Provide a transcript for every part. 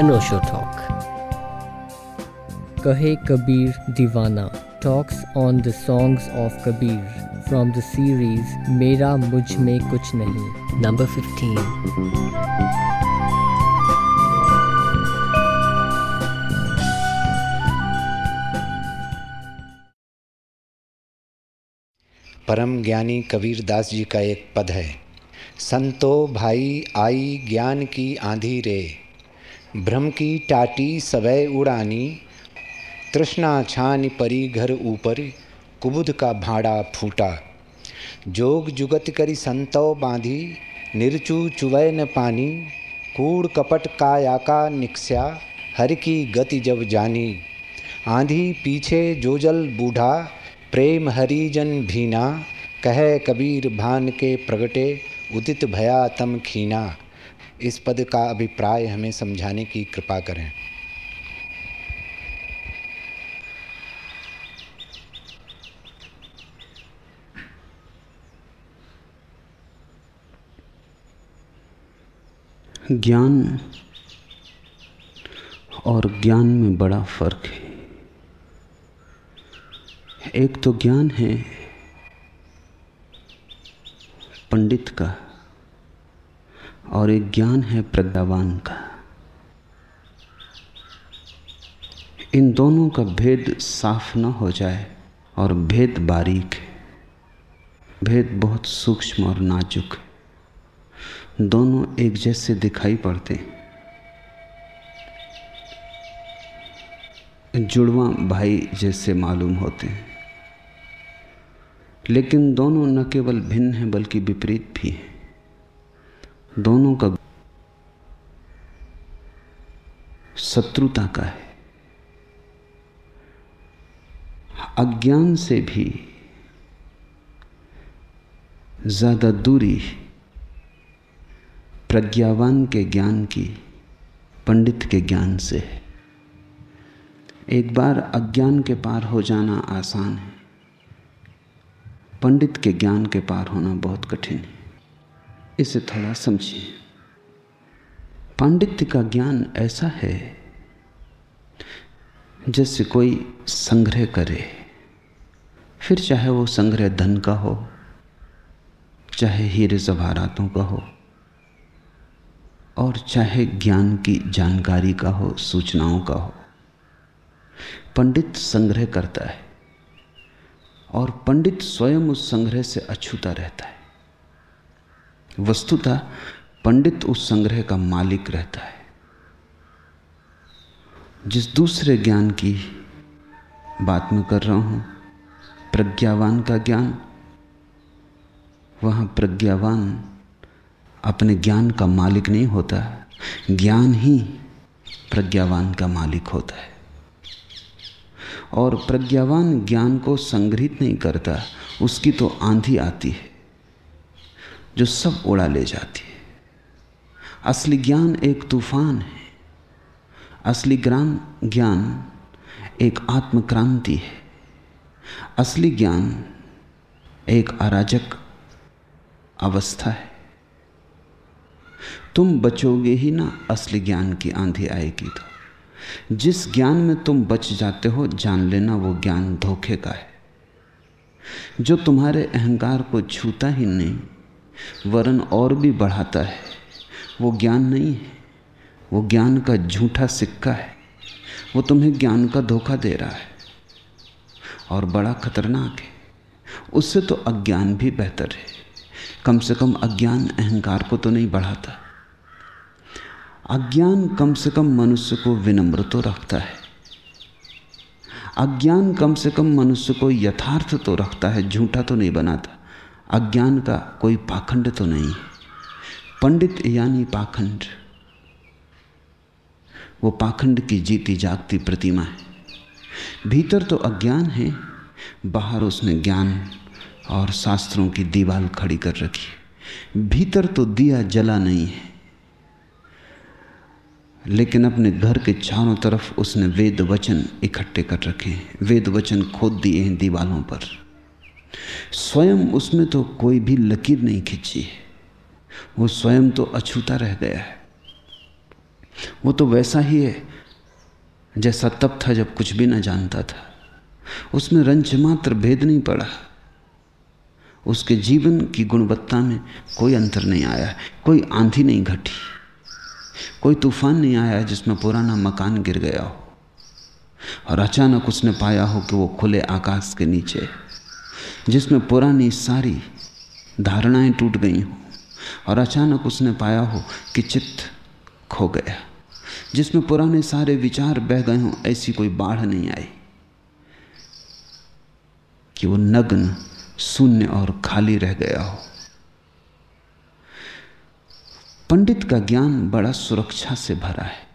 अनोशो talk कहे कबीर दीवाना talks on the songs of Kabir from the series मेरा मुझमें कुछ नहीं। नंबर फिफ्टीन परम ज्ञानी कबीर दास जी का एक पद है। संतो भाई आई ज्ञान की आंधी रे। भ्रम की टाटी सवय उड़ानी, तृष्णा छान परी घर ऊपर, कुबुद का भाड़ा फूटा। जोग जुगत करी संतो बांधी, निर्चू चुवय न पानी, कूड़ कपट का निक्स्या, हर की गति जब जानी। आंधी पीछे जोजल बूढ़ा, प्रेम हरिजन भीना, कह कबीर भान के प्रगटे, उदित भया तम खीना। इस पद का अभिप्राय हमें समझाने की कृपा करें। ज्ञान और ज्ञान में बड़ा फ़र्क है। एक तो ज्ञान है पंडित का। और एक ज्ञान है प्रज्ञावान का। इन दोनों का भेद साफ़ न हो जाए और भेद बारीक है। भेद बहुत सूक्ष्म और नाजुक है। दोनों एक जैसे दिखाई पड़ते हैं। जुड़वा भाई जैसे मालूम होते हैं। लेकिन दोनों न केवल भिन्न हैं, बल्कि विपरीत भी हैं। दोनों का शत्रुता का है। अज्ञान से भी ज़्यादा दूरी प्रज्ञावान के ज्ञान की, पंडित के ज्ञान से है। एक बार अज्ञान के पार हो जाना आसान है। पंडित के ज्ञान के पार होना बहुत कठिन है। इसे थोड़ा समझिए। पांडित्य का ज्ञान ऐसा है, जैसे कोई संग्रह करे, फिर चाहे वो संग्रह धन का हो, चाहे हीरे जवाहरातों का हो, और चाहे ज्ञान की जानकारी का हो, सूचनाओं का हो। पंडित संग्रह करता है, और पंडित स्वयं उस संग्रह से अछूता रहता है। वस्तुतः पंडित उस संग्रह का मालिक रहता है। जिस दूसरे ज्ञान की बात मैं कर रहा हूँ, प्रज्ञावान का ज्ञान, वहाँ प्रज्ञावान अपने ज्ञान का मालिक नहीं होता, ज्ञान ही प्रज्ञावान का मालिक होता है। और प्रज्ञावान ज्ञान को संग्रहित नहीं करता, उसकी तो आंधी आती है। जो सब उड़ा ले जाती है। असली ज्ञान एक तूफ़ान है। असली ज्ञान ज्ञान एक आत्मक्रांति है। असली ज्ञान एक अराजक अवस्था है। तुम बचोगे ही ना असली ज्ञान की आंधी आएगी तो। जिस ज्ञान में तुम बच जाते हो, जान लेना वो ज्ञान धोखे का है। जो तुम्हारे अहंकार को छूता ही नहीं वरन और भी बढ़ाता है। वो ज्ञान नहीं है। वो ज्ञान का झूठा सिक्का है। वो तुम्हें ज्ञान का धोखा दे रहा है। और बड़ा खतरनाक है। उससे तो अज्ञान भी बेहतर है। कम से कम अज्ञान अहंकार को तो नहीं बढ़ाता। अज्ञान कम से कम मनुष्य को विनम्र तो रखता है। अज्ञान कम से कम मनुष्य को यथार्थ तो रखता है, झूठा तो नहीं बनाता। अज्ञान का कोई पाखंड तो नहीं। है पंडित यानी पाखंड। वो पाखंड की जीती जागती प्रतिमा है। भीतर तो अज्ञान है, बाहर उसने ज्ञान और शास्त्रों की दीवाल खड़ी कर रखी भीतर तो दिया जला नहीं है। लेकिन अपने घर के चारों तरफ़ उसने वेद वचन इकट्ठे कर रखे हैं। वेद वचन खोद दिए हैं दीवालों पर। स्वयं उसमें तो कोई भी लकीर नहीं खींची है। वो स्वयं तो अछूता रह गया है। वो तो वैसा ही है, जैसा तब था जब कुछ भी ना जानता था। उसमें रंच मात्र भेद नहीं पड़ा। उसके जीवन की गुणवत्ता में कोई अंतर नहीं आया, कोई आंधी नहीं घटी, कोई तूफ़ान नहीं आया जिसमें पुराना मकान गिर गया हो। और अचानक उसने पाया हो कि वो खुले आकाश के नीचे जिसमें पुरानी सारी धारणाएँ टूट गई हों और अचानक उसने पाया हो कि चित्त खो गया, जिसमें पुराने सारे विचार बह गए हों, ऐसी कोई बाढ़ नहीं आई कि वो नग्न, शून्य और खाली रह गया हो। पंडित का ज्ञान बड़ा सुरक्षा से भरा है।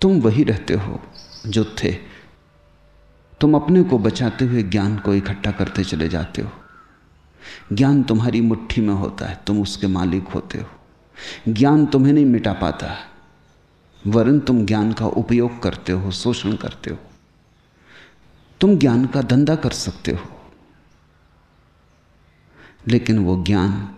तुम वही रहते हो जो थे। तुम अपने को बचाते हुए ज्ञान को इकट्ठा करते चले जाते हो। ज्ञान तुम्हारी मुट्ठी में होता है, तुम उसके मालिक होते हो। ज्ञान तुम्हें नहीं मिटा पाता, वरन तुम ज्ञान का उपयोग करते हो, शोषण करते हो। तुम ज्ञान का धंधा कर सकते हो, लेकिन वो ज्ञान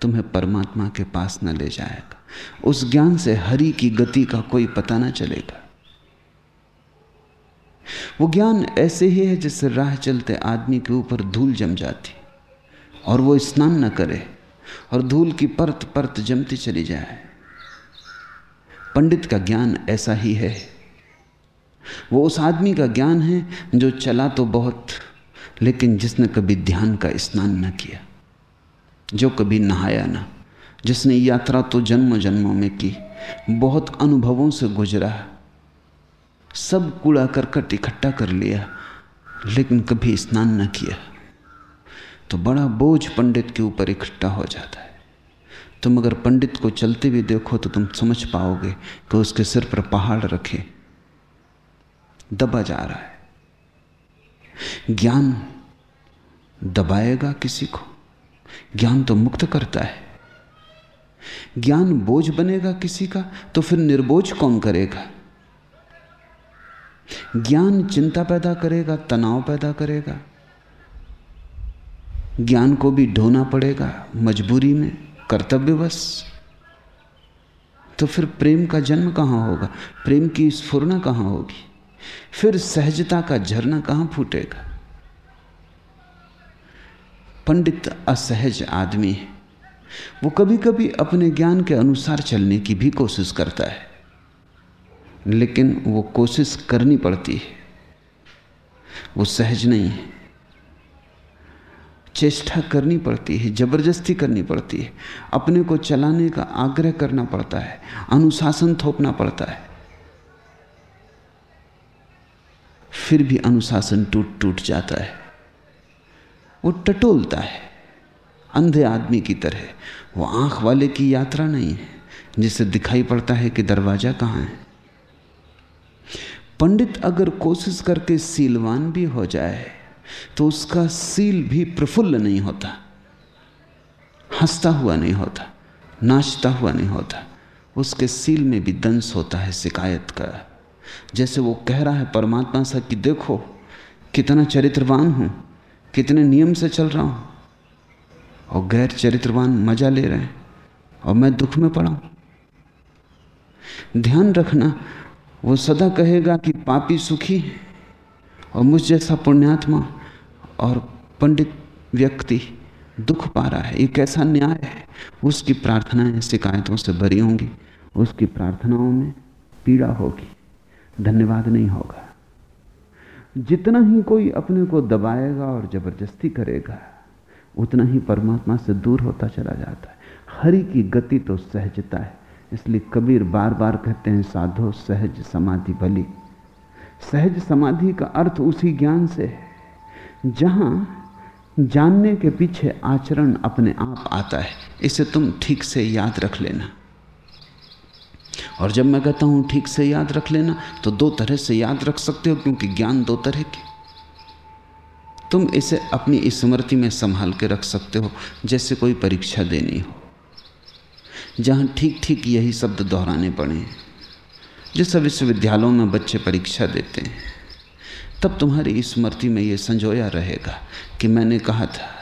तुम्हें परमात्मा के पास न ले जाएगा। उस ज्ञान से हरि की गति का कोई पता ना चलेगा। वो ज्ञान ऐसे ही है जिससे राह चलते आदमी के ऊपर धूल जम जाती और वो स्नान न करे और धूल की परत परत जमती चली जाए। पंडित का ज्ञान ऐसा ही है। वो उस आदमी का ज्ञान है जो चला तो बहुत, लेकिन जिसने कभी ध्यान का स्नान न किया, जो कभी नहाया ना, जिसने यात्रा तो जन्म जन्मों में की, बहुत अनुभवों से गुजरा सब कूड़ा करकट इकट्ठा कर लिया, लेकिन कभी स्नान न किया। तो बड़ा बोझ पंडित के ऊपर इकट्ठा हो जाता है। तुम अगर पंडित को चलते हुए देखो तो तुम समझ पाओगे कि उसके सिर पर पहाड़ रखे, दबा जा रहा है। ज्ञान दबाएगा किसी को, ज्ञान तो मुक्त करता है। ज्ञान बोझ बनेगा किसी का तो फिर निर्बोझ कौन करेगा? ज्ञान चिंता पैदा करेगा, तनाव पैदा करेगा, ज्ञान को भी ढोना पड़ेगा, मजबूरी में कर्तव्यवश तो फिर प्रेम का जन्म कहाँ होगा? प्रेम की स्फुरना कहाँ होगी? फिर सहजता का झरना कहाँ फूटेगा? पंडित असहज आदमी है। वो कभी कभी अपने ज्ञान के अनुसार चलने की भी कोशिश करता है। लेकिन वो कोशिश करनी पड़ती है। वो सहज नहीं है। चेष्टा करनी पड़ती है, ज़बरदस्ती करनी पड़ती है। अपने को चलाने का आग्रह करना पड़ता है, अनुशासन थोपना पड़ता है। फिर भी अनुशासन टूट टूट जाता है। वो टटोलता है। अंधे आदमी की तरह। वो आँख वाले की यात्रा नहीं है, जिसे दिखाई पड़ता है कि दरवाज़ा कहाँ है। पंडित अगर कोशिश करके सीलवान भी हो जाए तो उसका सील भी प्रफुल्ल नहीं होता, हंसता हुआ नहीं होता, नाचता हुआ नहीं होता। उसके सील में भी दंश होता है शिकायत का। जैसे वो कह रहा है परमात्मा से कि देखो, कितना चरित्रवान हूँ, कितने नियम से चल रहा हूँ, और गैर चरित्रवान मज़ा ले रहे हैं, और मैं दुख में पड़ा हूँ। ध्यान रखना वो सदा कहेगा कि पापी सुखी है और मुझ जैसा पुण्यात्मा और पंडित व्यक्ति दुख पा रहा है। ये कैसा न्याय है, उसकी प्रार्थनाएँ शिकायतों से भरी होंगी, उसकी प्रार्थनाओं में पीड़ा होगी, धन्यवाद नहीं होगा। जितना ही कोई अपने को दबाएगा और ज़बरदस्ती करेगा, उतना ही परमात्मा से दूर होता चला जाता है। हरि की गति तो सहजता है। इसलिए कबीर बार बार कहते हैं, साधो, सहज समाधि भली सहज समाधि का अर्थ उसी ज्ञान से है, जहाँ जानने के पीछे आचरण अपने आप आता है। इसे तुम ठीक से याद रख लेना। और जब मैं कहता हूँ, ठीक से याद रख लेना तो दो तरह से याद रख सकते हो, क्योंकि ज्ञान दो तरह के। तुम इसे अपनी स्मृति में संभाल के रख सकते हो, जैसे कोई परीक्षा देनी हो। जहाँ ठीक ठीक यही शब्द दोहराने पड़े। जैसे विश्वविद्यालयों में बच्चे परीक्षा देते हैं, तब तुम्हारी स्मृति में यह संजोया रहेगा कि मैंने कहा था।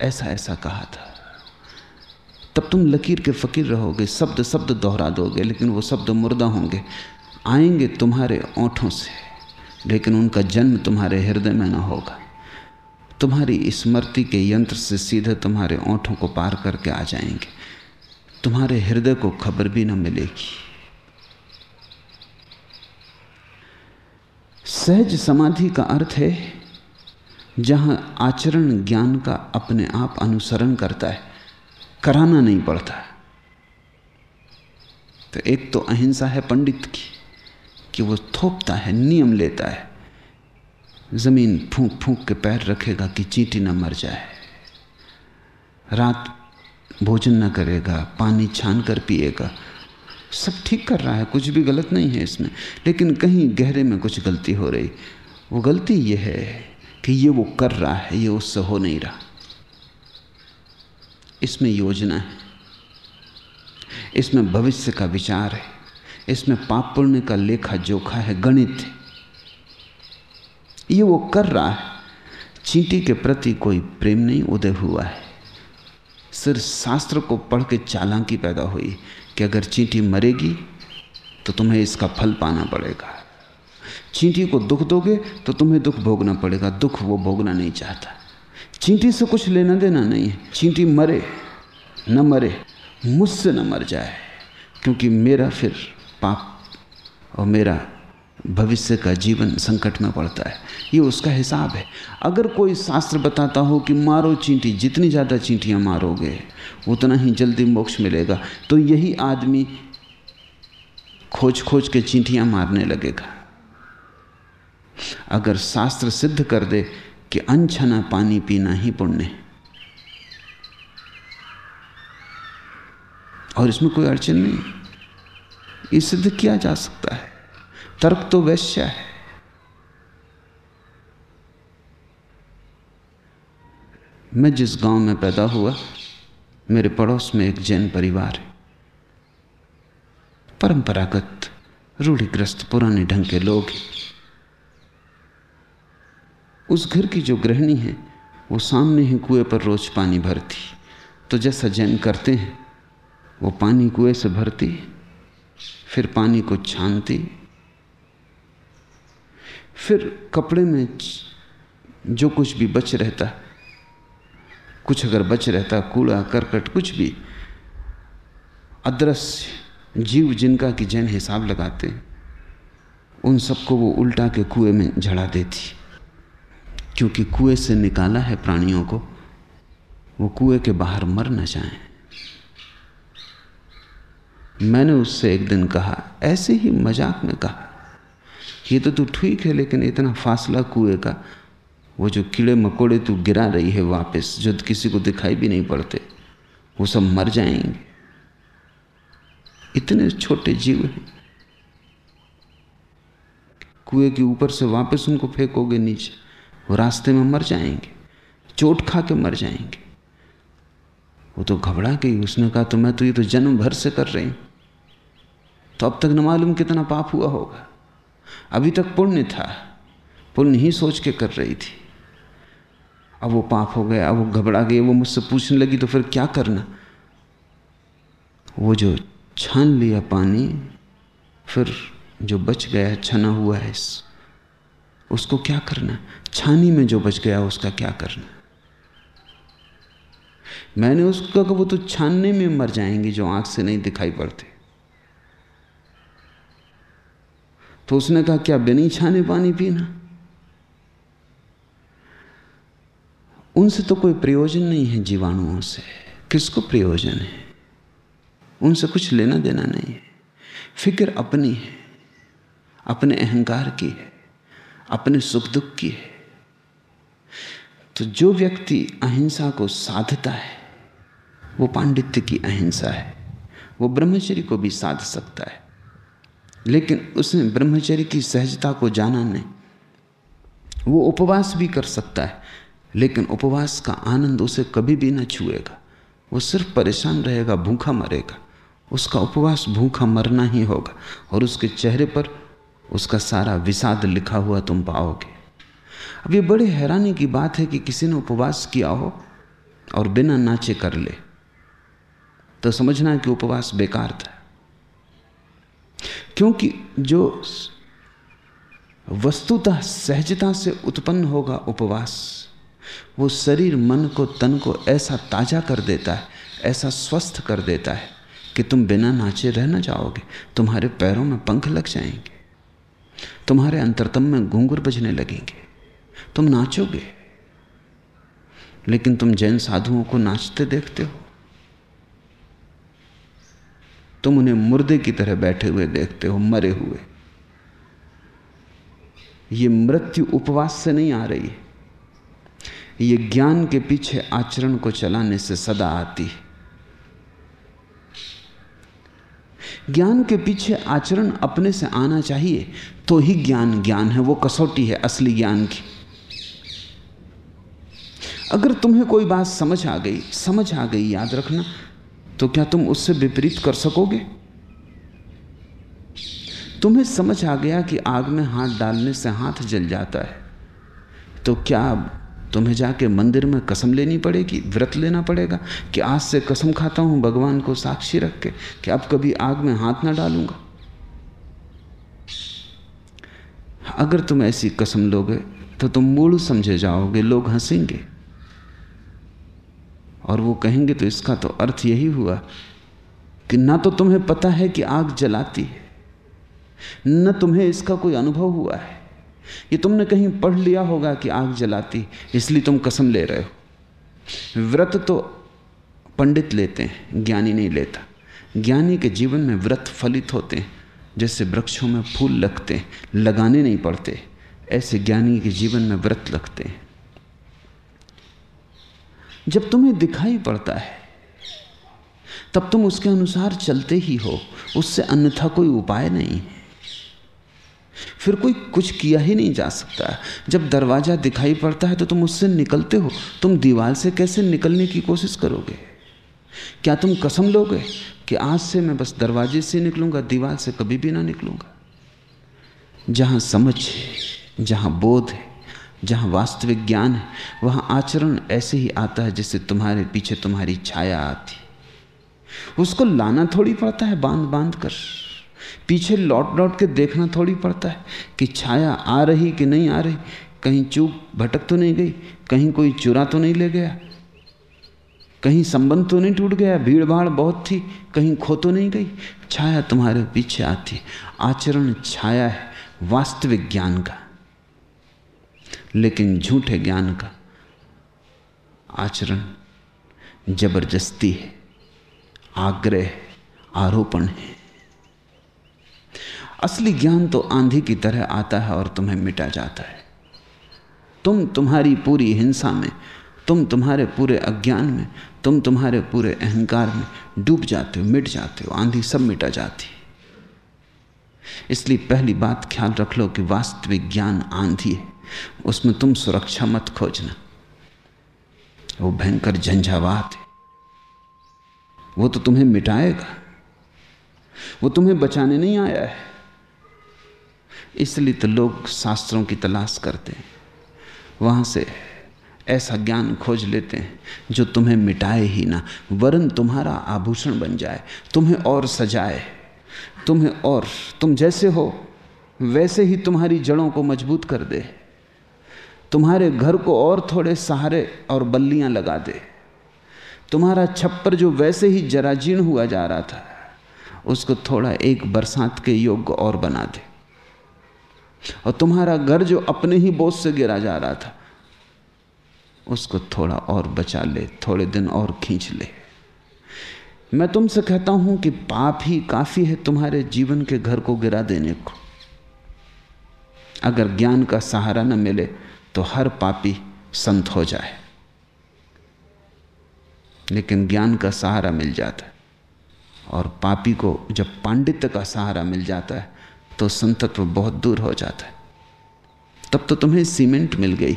ऐसा ऐसा कहा था। तब तुम लकीर के फकीर रहोगे, शब्द शब्द दोहरा दोगे, लेकिन वो शब्द मुर्दा होंगे। आएँगे तुम्हारे ओंठों से, लेकिन उनका जन्म तुम्हारे हृदय में ना होगा। तुम्हारी स्मृति के यंत्र से सीधे तुम्हारे ओंठों को पार करके आ जाएँगे। तुम्हारे हृदय को खबर भी न मिलेगी। सहज समाधि का अर्थ है, जहाँ आचरण ज्ञान का अपने आप अनुसरण करता है, कराना नहीं पड़ता। तो एक तो अहिंसा है पंडित की, कि वो थोपता है, नियम लेता है। ज़मीन फूंक फूंक के पैर रखेगा कि चींटी न मर जाए। रात भोजन न करेगा, पानी छान कर पिएगा। सब ठीक कर रहा है, कुछ भी गलत नहीं है इसमें। लेकिन कहीं गहरे में कुछ गलती हो रही। वो गलती ये है कि ये वो कर रहा है, ये उससे हो नहीं रहा। इसमें योजना है। इसमें भविष्य का विचार है। इसमें पाप पुण्य का लेखा जोखा है, गणित है। ये वो कर रहा है। चींटी के प्रति कोई प्रेम नहीं, उदय हुआ है। सिर्फ़ शास्त्र को पढ़ के चालाकी पैदा हुई कि अगर चींटी मरेगी तो तुम्हें इसका फल पाना पड़ेगा। चींटी को दुख दोगे तो तुम्हें दुख भोगना पड़ेगा। दुख वो भोगना नहीं चाहता। चींटी से कुछ लेना देना नहीं। है चींटी मरे, न मरे, मुझसे न मर जाए, क्योंकि मेरा फिर पाप और मेरा भविष्य का जीवन संकट में पड़ता है। ये उसका हिसाब है। अगर कोई शास्त्र बताता हो कि मारो चींटी, जितनी ज़्यादा चींटियाँ मारोगे, उतना ही जल्दी मोक्ष मिलेगा। तो यही आदमी खोज खोज के चींटियाँ मारने लगेगा। अगर शास्त्र सिद्ध कर दे कि अनछना पानी पीना ही पुण्य और इसमें कोई अड़चन नहीं। ये सिद्ध किया जा सकता है। तर्क तो वैश्य है। मैं जिस गाँव में पैदा हुआ, मेरे पड़ोस में एक जैन परिवार है। परंपरागत, रूढ़िग्रस्त, पुराने ढंग के लोग हैं। उस घर की जो गृहिणी है, वो सामने ही कुएँ पर रोज पानी भरती। तो जैसा जैन करते हैं, वो पानी कुएँ से भरती, फिर पानी को छानती फिर कपड़े में जो कुछ भी बच रहता, कुछ अगर बच रहता, कूड़ा, करकट, कुछ भी, अदृश्य जीव जिनका कि जैन हिसाब लगाते, उन सबको वो उल्टा के कुएँ में झड़ा देती। क्योंकि कुएँ से निकाला है प्राणियों को, वो कुएँ के बाहर मर न जाएँ। मैंने उससे एक दिन कहा, ऐसे ही मज़ाक में कहा ये तो तू ठीक है, लेकिन इतना फासला कुएँ का, वो जो कीड़े मकोड़े तू गिरा रही है वापस, जो किसी को दिखाई भी नहीं पड़ते, वो सब मर जाएँगे। इतने छोटे जीव हैं। कुएँ के ऊपर से वापस उनको फेंकोगे नीचे, वो रास्ते में मर जाएँगे, चोट खा के मर जाएँगे। वो तो घबरा गई, उसने कहा तो मैं तो ये तो जन्म भर से कर रही हूँ। तो अब तक न मालूम कितना पाप हुआ होगा। अभी तक पुण्य था। पुण्य ही सोच के कर रही थी। अब वो पाप हो गया, अब वो घबरा गई, वो मुझसे पूछने लगी तो फिर क्या करना? वो जो छान लिया पानी, फिर जो बच गया, छना हुआ है, उसको क्या करना? छानी में जो बच गया, उसका क्या करना? मैंने उसको कहा, वो तो छानने में मर जाएँगे, जो आँख से नहीं दिखाई पड़ते। तो उसने कहा, क्या बिना छाने पानी पीना? उनसे तो कोई प्रयोजन नहीं है जीवाणुओं से। किसको प्रयोजन है? उनसे कुछ लेना देना नहीं है। फ़िक्र अपनी है, अपने अहंकार की है, अपने सुख दुख की है। तो जो व्यक्ति अहिंसा को साधता है, वो पांडित्य की अहिंसा है, वो ब्रह्मचर्य को भी साध सकता है। लेकिन उसने ब्रह्मचर्य की सहजता को जाना नहीं। वो उपवास भी कर सकता है, लेकिन उपवास का आनंद उसे कभी भी ना छुएगा। वो सिर्फ़ परेशान रहेगा, भूखा मरेगा। उसका उपवास भूखा मरना ही होगा और उसके चेहरे पर उसका सारा विषाद लिखा हुआ तुम पाओगे। अब ये बड़े हैरानी की बात है कि किसी ने उपवास किया हो और बिना नाचे कर ले। तो समझना कि उपवास बेकार था। क्योंकि जो वस्तुतः सहजता से उत्पन्न होगा उपवास, वो शरीर मन को, तन को ऐसा ताज़ा कर देता है, ऐसा स्वस्थ कर देता है कि तुम बिना नाचे रह ना जाओगे, तुम्हारे पैरों में पंख लग जाएँगे, तुम्हारे अंतरतम में घूंघर बजने लगेंगे। तुम नाचोगे, लेकिन तुम जैन साधुओं को नाचते देखते हो। तुम उन्हें मुर्दे की तरह बैठे हुए देखते हो, मरे हुए। ये मृत्यु उपवास से नहीं आ रही है। ये ज्ञान के पीछे आचरण को चलाने से सदा आती है। ज्ञान के पीछे आचरण अपने से आना चाहिए तो ही ज्ञान ज्ञान है, वो कसौटी है असली ज्ञान की। अगर तुम्हें कोई बात समझ आ गई, समझ आ गई, याद रखना तो क्या तुम उससे विपरीत कर सकोगे? तुम्हें समझ आ गया कि आग में हाथ डालने से हाथ जल जाता है। तो क्या तुम्हें जाके मंदिर में कसम लेनी पड़ेगी, व्रत लेना पड़ेगा कि आज से कसम खाता हूँ, भगवान को साक्षी रख के कि अब कभी आग में हाथ ना डालूँगा? अगर तुम ऐसी कसम लोगे तो तुम मूल समझे जाओगे, लोग हंसेंगे। और वो कहेंगे तो इसका तो अर्थ यही हुआ कि ना तो तुम्हें पता है कि आग जलाती है, न तुम्हें इसका कोई अनुभव हुआ है। ये तुमने कहीं पढ़ लिया होगा कि आग जलाती इसलिए तुम कसम ले रहे हो। व्रत तो पंडित लेते हैं, ज्ञानी नहीं लेता। ज्ञानी के जीवन में व्रत फलित होते हैं, जैसे वृक्षों में फूल लगते हैं, लगाने नहीं पड़ते। ऐसे ज्ञानी के जीवन में व्रत लगते हैं। जब तुम्हें दिखाई पड़ता है, तब तुम उसके अनुसार चलते ही हो। उससे अन्यथा कोई उपाय नहीं है। फिर कोई कुछ किया ही नहीं जा सकता। जब दरवाज़ा दिखाई पड़ता है तो तुम उससे निकलते हो। तुम दीवार से कैसे निकलने की कोशिश करोगे? क्या तुम कसम लोगे कि आज से मैं बस दरवाजे से निकलूँगा, दीवार से कभी भी ना निकलूँगा? जहाँ समझ है, जहाँ बोध है जहाँ वास्तविक ज्ञान है, वहाँ आचरण ऐसे ही आता है जैसे तुम्हारे पीछे तुम्हारी छाया आती उसको लाना थोड़ी पड़ता है, बाँध बाँध कर। पीछे लौट लौट के देखना थोड़ी पड़ता है कि छाया आ रही कि नहीं आ रही। कहीं चूक भटक तो नहीं गई, कहीं कोई चुरा तो नहीं ले गया। कहीं संबंध तो नहीं टूट गया, भीड़ भाड़ बहुत थी, कहीं खो तो नहीं गई। छाया तुम्हारे पीछे आती आचरण छाया है, वास्तविक ज्ञान का। लेकिन झूठे ज्ञान का आचरण ज़बरदस्ती है, आग्रह, आरोपण है। असली ज्ञान तो आंधी की तरह आता है और तुम्हें मिटा जाता है। तुम तुम्हारी पूरी हिंसा में, तुम तुम्हारे पूरे अज्ञान में, तुम तुम्हारे पूरे अहंकार में डूब जाते हो, मिट जाते हो, आंधी सब मिटा जाती है। इसलिए पहली बात ख्याल रख लो कि वास्तविक ज्ञान आंधी है। उसमें तुम सुरक्षा मत खोजना। वो भयंकर झंझावात है। वो तो तुम्हें मिटाएगा। वो तुम्हें बचाने नहीं आया है। इसलिए तो लोग शास्त्रों की तलाश करते हैं। वहाँ से ऐसा ज्ञान खोज लेते हैं जो तुम्हें मिटाए ही ना। वरन तुम्हारा आभूषण बन जाए, तुम्हें और सजाए, तुम्हें और तुम जैसे हो, वैसे ही तुम्हारी जड़ों को मज़बूत कर दे। तुम्हारे घर को और थोड़े सहारे और बल्लियाँ लगा दे। तुम्हारा छप्पर जो वैसे ही जराजीर्ण हुआ जा रहा था, उसको थोड़ा एक बरसात के योग्य और बना दे। और तुम्हारा घर जो अपने ही बोझ से गिरा जा रहा था, उसको थोड़ा और बचा ले, थोड़े दिन और खींच ले। मैं तुमसे कहता हूँ कि पाप ही काफ़ी है तुम्हारे जीवन के घर को गिरा देने को। अगर ज्ञान का सहारा न मिले तो हर पापी संत हो जाए। लेकिन ज्ञान का सहारा मिल जाता है। और पापी को जब पांडित्य का सहारा मिल जाता है तो संतत्व बहुत दूर हो जाता है। तब तो तुम्हें सीमेंट मिल गई,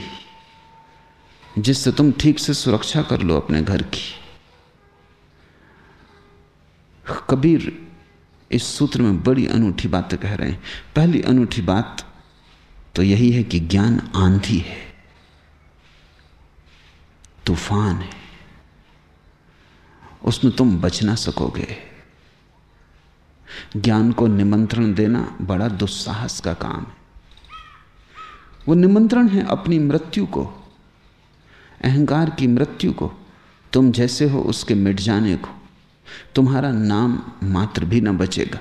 जिससे तुम ठीक से सुरक्षा कर लो अपने घर की। कबीर इस सूत्र में बड़ी अनूठी बातें कह रहे हैं। पहली अनूठी बात तो यही है कि ज्ञान आंधी है, तूफ़ान है। उसमें तुम बच ना सकोगे। ज्ञान को निमंत्रण देना बड़ा दुस्साहस का काम है। वो निमंत्रण है अपनी मृत्यु को, अहंकार की मृत्यु को। तुम जैसे हो उसके मिट जाने को। तुम्हारा नाम मात्र भी ना बचेगा,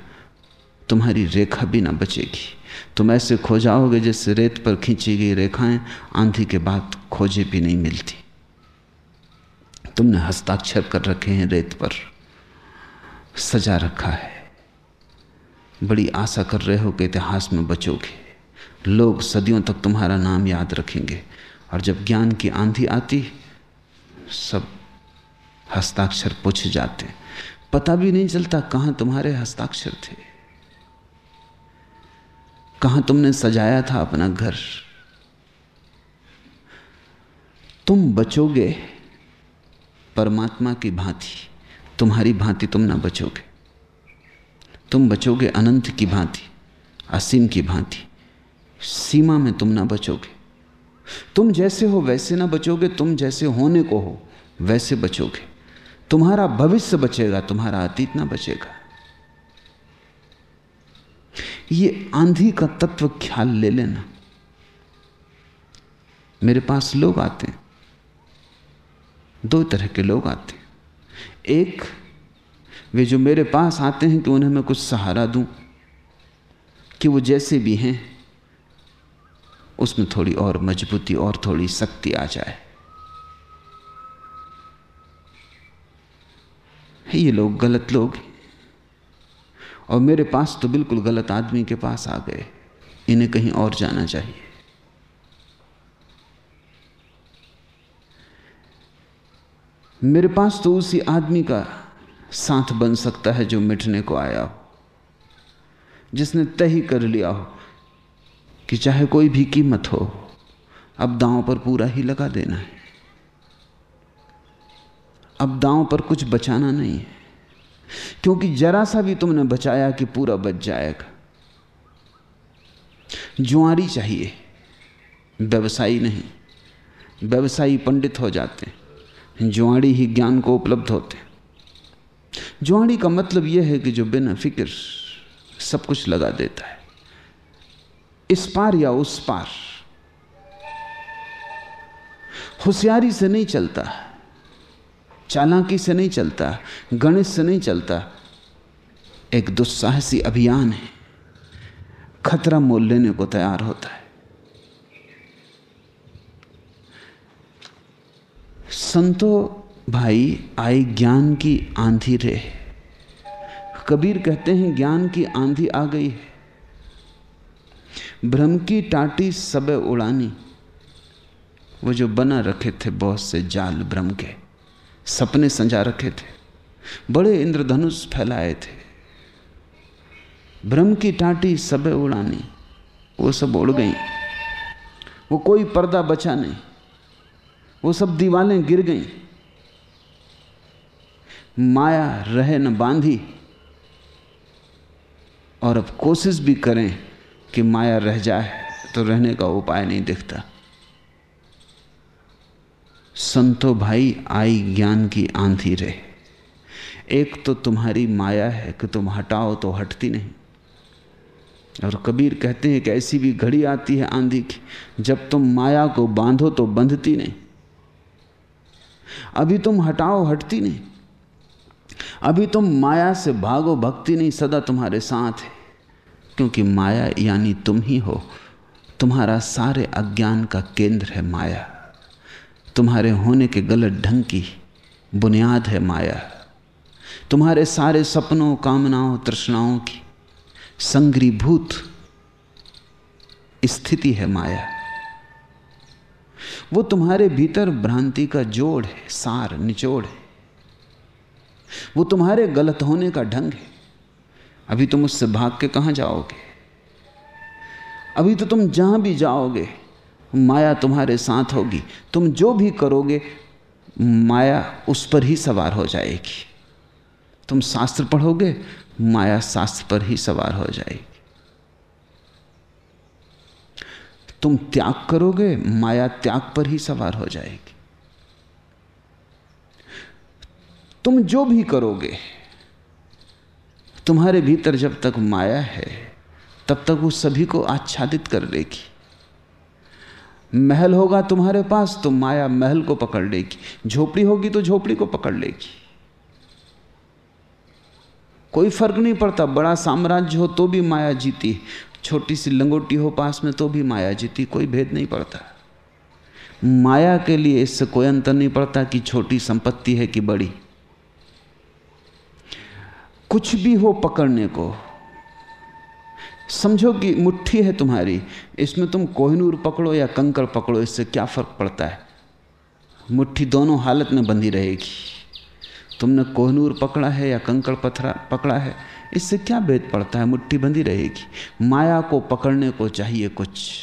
तुम्हारी रेखा भी ना बचेगी। तुम ऐसे खो जाओगे जैसे रेत पर खींची गई रेखाएँ आंधी के बाद खोजे भी नहीं मिलती। तुमने हस्ताक्षर कर रखे हैं रेत पर। सजा रखा है। बड़ी आशा कर रहे हो कि इतिहास में बचोगे। लोग सदियों तक तुम्हारा नाम याद रखेंगे और जब ज्ञान की आंधी आती, सब हस्ताक्षर पूछ जाते। पता भी नहीं चलता कहाँ तुम्हारे हस्ताक्षर थे। कहाँ तुमने सजाया था अपना घर? तुम बचोगे परमात्मा की भांति। तुम्हारी भांति तुम ना बचोगे। तुम बचोगे अनंत की भांति, असीम की भांति। सीमा में तुम ना बचोगे। तुम जैसे हो वैसे ना बचोगे, तुम जैसे होने को हो वैसे बचोगे। तुम्हारा भविष्य बचेगा, तुम्हारा अतीत ना बचेगा। ये आंधी का तत्व ख्याल ले लेना। मेरे पास लोग आते हैं। दो तरह के लोग आते हैं। एक, वे जो मेरे पास आते हैं कि उन्हें मैं कुछ सहारा दूँ, कि वो जैसे भी हैं, उसमें थोड़ी और मजबूती और थोड़ी शक्ति आ जाए। ये लोग गलत लोग और मेरे पास तो बिल्कुल गलत आदमी के पास आ गए। इन्हें कहीं और जाना चाहिए। मेरे पास तो उसी आदमी का साथ बन सकता है जो मिटने को आया हो। जिसने तय कर लिया हो कि चाहे कोई भी कीमत हो, अब दांव पर पूरा ही लगा देना है। अब दांव पर कुछ बचाना नहीं है। क्योंकि जरा सा भी तुमने बचाया कि पूरा बच जाएगा। जुआरी चाहिए, व्यवसायी नहीं, व्यवसायी पंडित हो जाते हैं जुआड़ी ही ज्ञान को उपलब्ध होते जुआड़ी का मतलब यह है कि जो बिना फ़िक्र सब कुछ लगा देता है, इस पार या उस पार। होशियारी से नहीं चलता। चालाकी से नहीं चलता, गणित से नहीं चलता। एक दुस्साहसी अभियान है। खतरा मोल लेने को तैयार होता है। संतो भाई, आई ज्ञान की आंधी रे कबीर कहते हैं, ज्ञान की आंधी आ गई है। भ्रम की टाटी सबे उड़ानी। वो जो बना रखे थे बहुत से जाल भ्रम के। सपने संजा रखे थे। बड़े इंद्रधनुष फैलाए थे। भ्रम की टाटी सबे उड़ानी, वो सब उड़ गई। वो कोई पर्दा बचा नहीं, वो सब दीवालें गिर गईं। माया रहे न बांधी, और अब कोशिश भी करें कि माया रह जाए तो रहने का उपाय नहीं दिखता। संतो भाई, आई ज्ञान की आंधी रहे एक तो तुम्हारी माया है कि तुम हटाओ तो हटती नहीं। और कबीर कहते हैं कि ऐसी भी घड़ी आती है आंधी की, जब तुम माया को बांधो तो बंधती नहीं। अभी तुम हटाओ, हटती नहीं। अभी तुम माया से भागो, भक्ति नहीं, सदा तुम्हारे साथ है। क्योंकि माया यानी तुम ही हो। तुम्हारा सारे अज्ञान का केंद्र है माया। तुम्हारे होने के गलत ढंग की बुनियाद है माया। तुम्हारे सारे सपनों, कामनाओं, तृष्णाओं की संग्रीभूत स्थिति है माया। वो तुम्हारे भीतर भ्रांति का जोड़ है, सार, निचोड़ है। वो तुम्हारे गलत होने का ढंग है। अभी तुम उससे भाग के कहाँ जाओगे? अभी तो तुम जहाँ भी जाओगे माया तुम्हारे साथ होगी। तुम जो भी करोगे, माया उस पर ही सवार हो जाएगी। तुम शास्त्र पढ़ोगे, माया शास्त्र पर ही सवार हो जाएगी। तुम त्याग करोगे, माया त्याग पर ही सवार हो जाएगी। तुम जो भी करोगे, तुम्हारे भीतर जब तक माया है, तब तक वो सभी को आच्छादित कर लेगी महल होगा तुम्हारे पास तो माया महल को पकड़ लेगी। झोपड़ी होगी तो झोपड़ी को पकड़ लेगी। कोई फ़र्क नहीं पड़ता, बड़ा साम्राज्य हो तो भी माया जीती छोटी सी लंगोटी हो पास में तो भी माया जीती, कोई भेद नहीं पड़ता। माया के लिए इससे कोई अंतर नहीं पड़ता कि छोटी संपत्ति है कि बड़ी। कुछ भी हो पकड़ने को समझो कि मुट्ठी है तुम्हारी, इसमें तुम कोहिनूर पकड़ो या कंकड़ पकड़ो, इससे क्या फ़र्क पड़ता है? मुट्ठी दोनों हालत में बंधी रहेगी। तुमने कोहनूर पकड़ा है या कंकड़ पथरा, पकड़ा है, इससे क्या भेद पड़ता है? मुट्ठी बंधी रहेगी। माया को पकड़ने को चाहिए कुछ।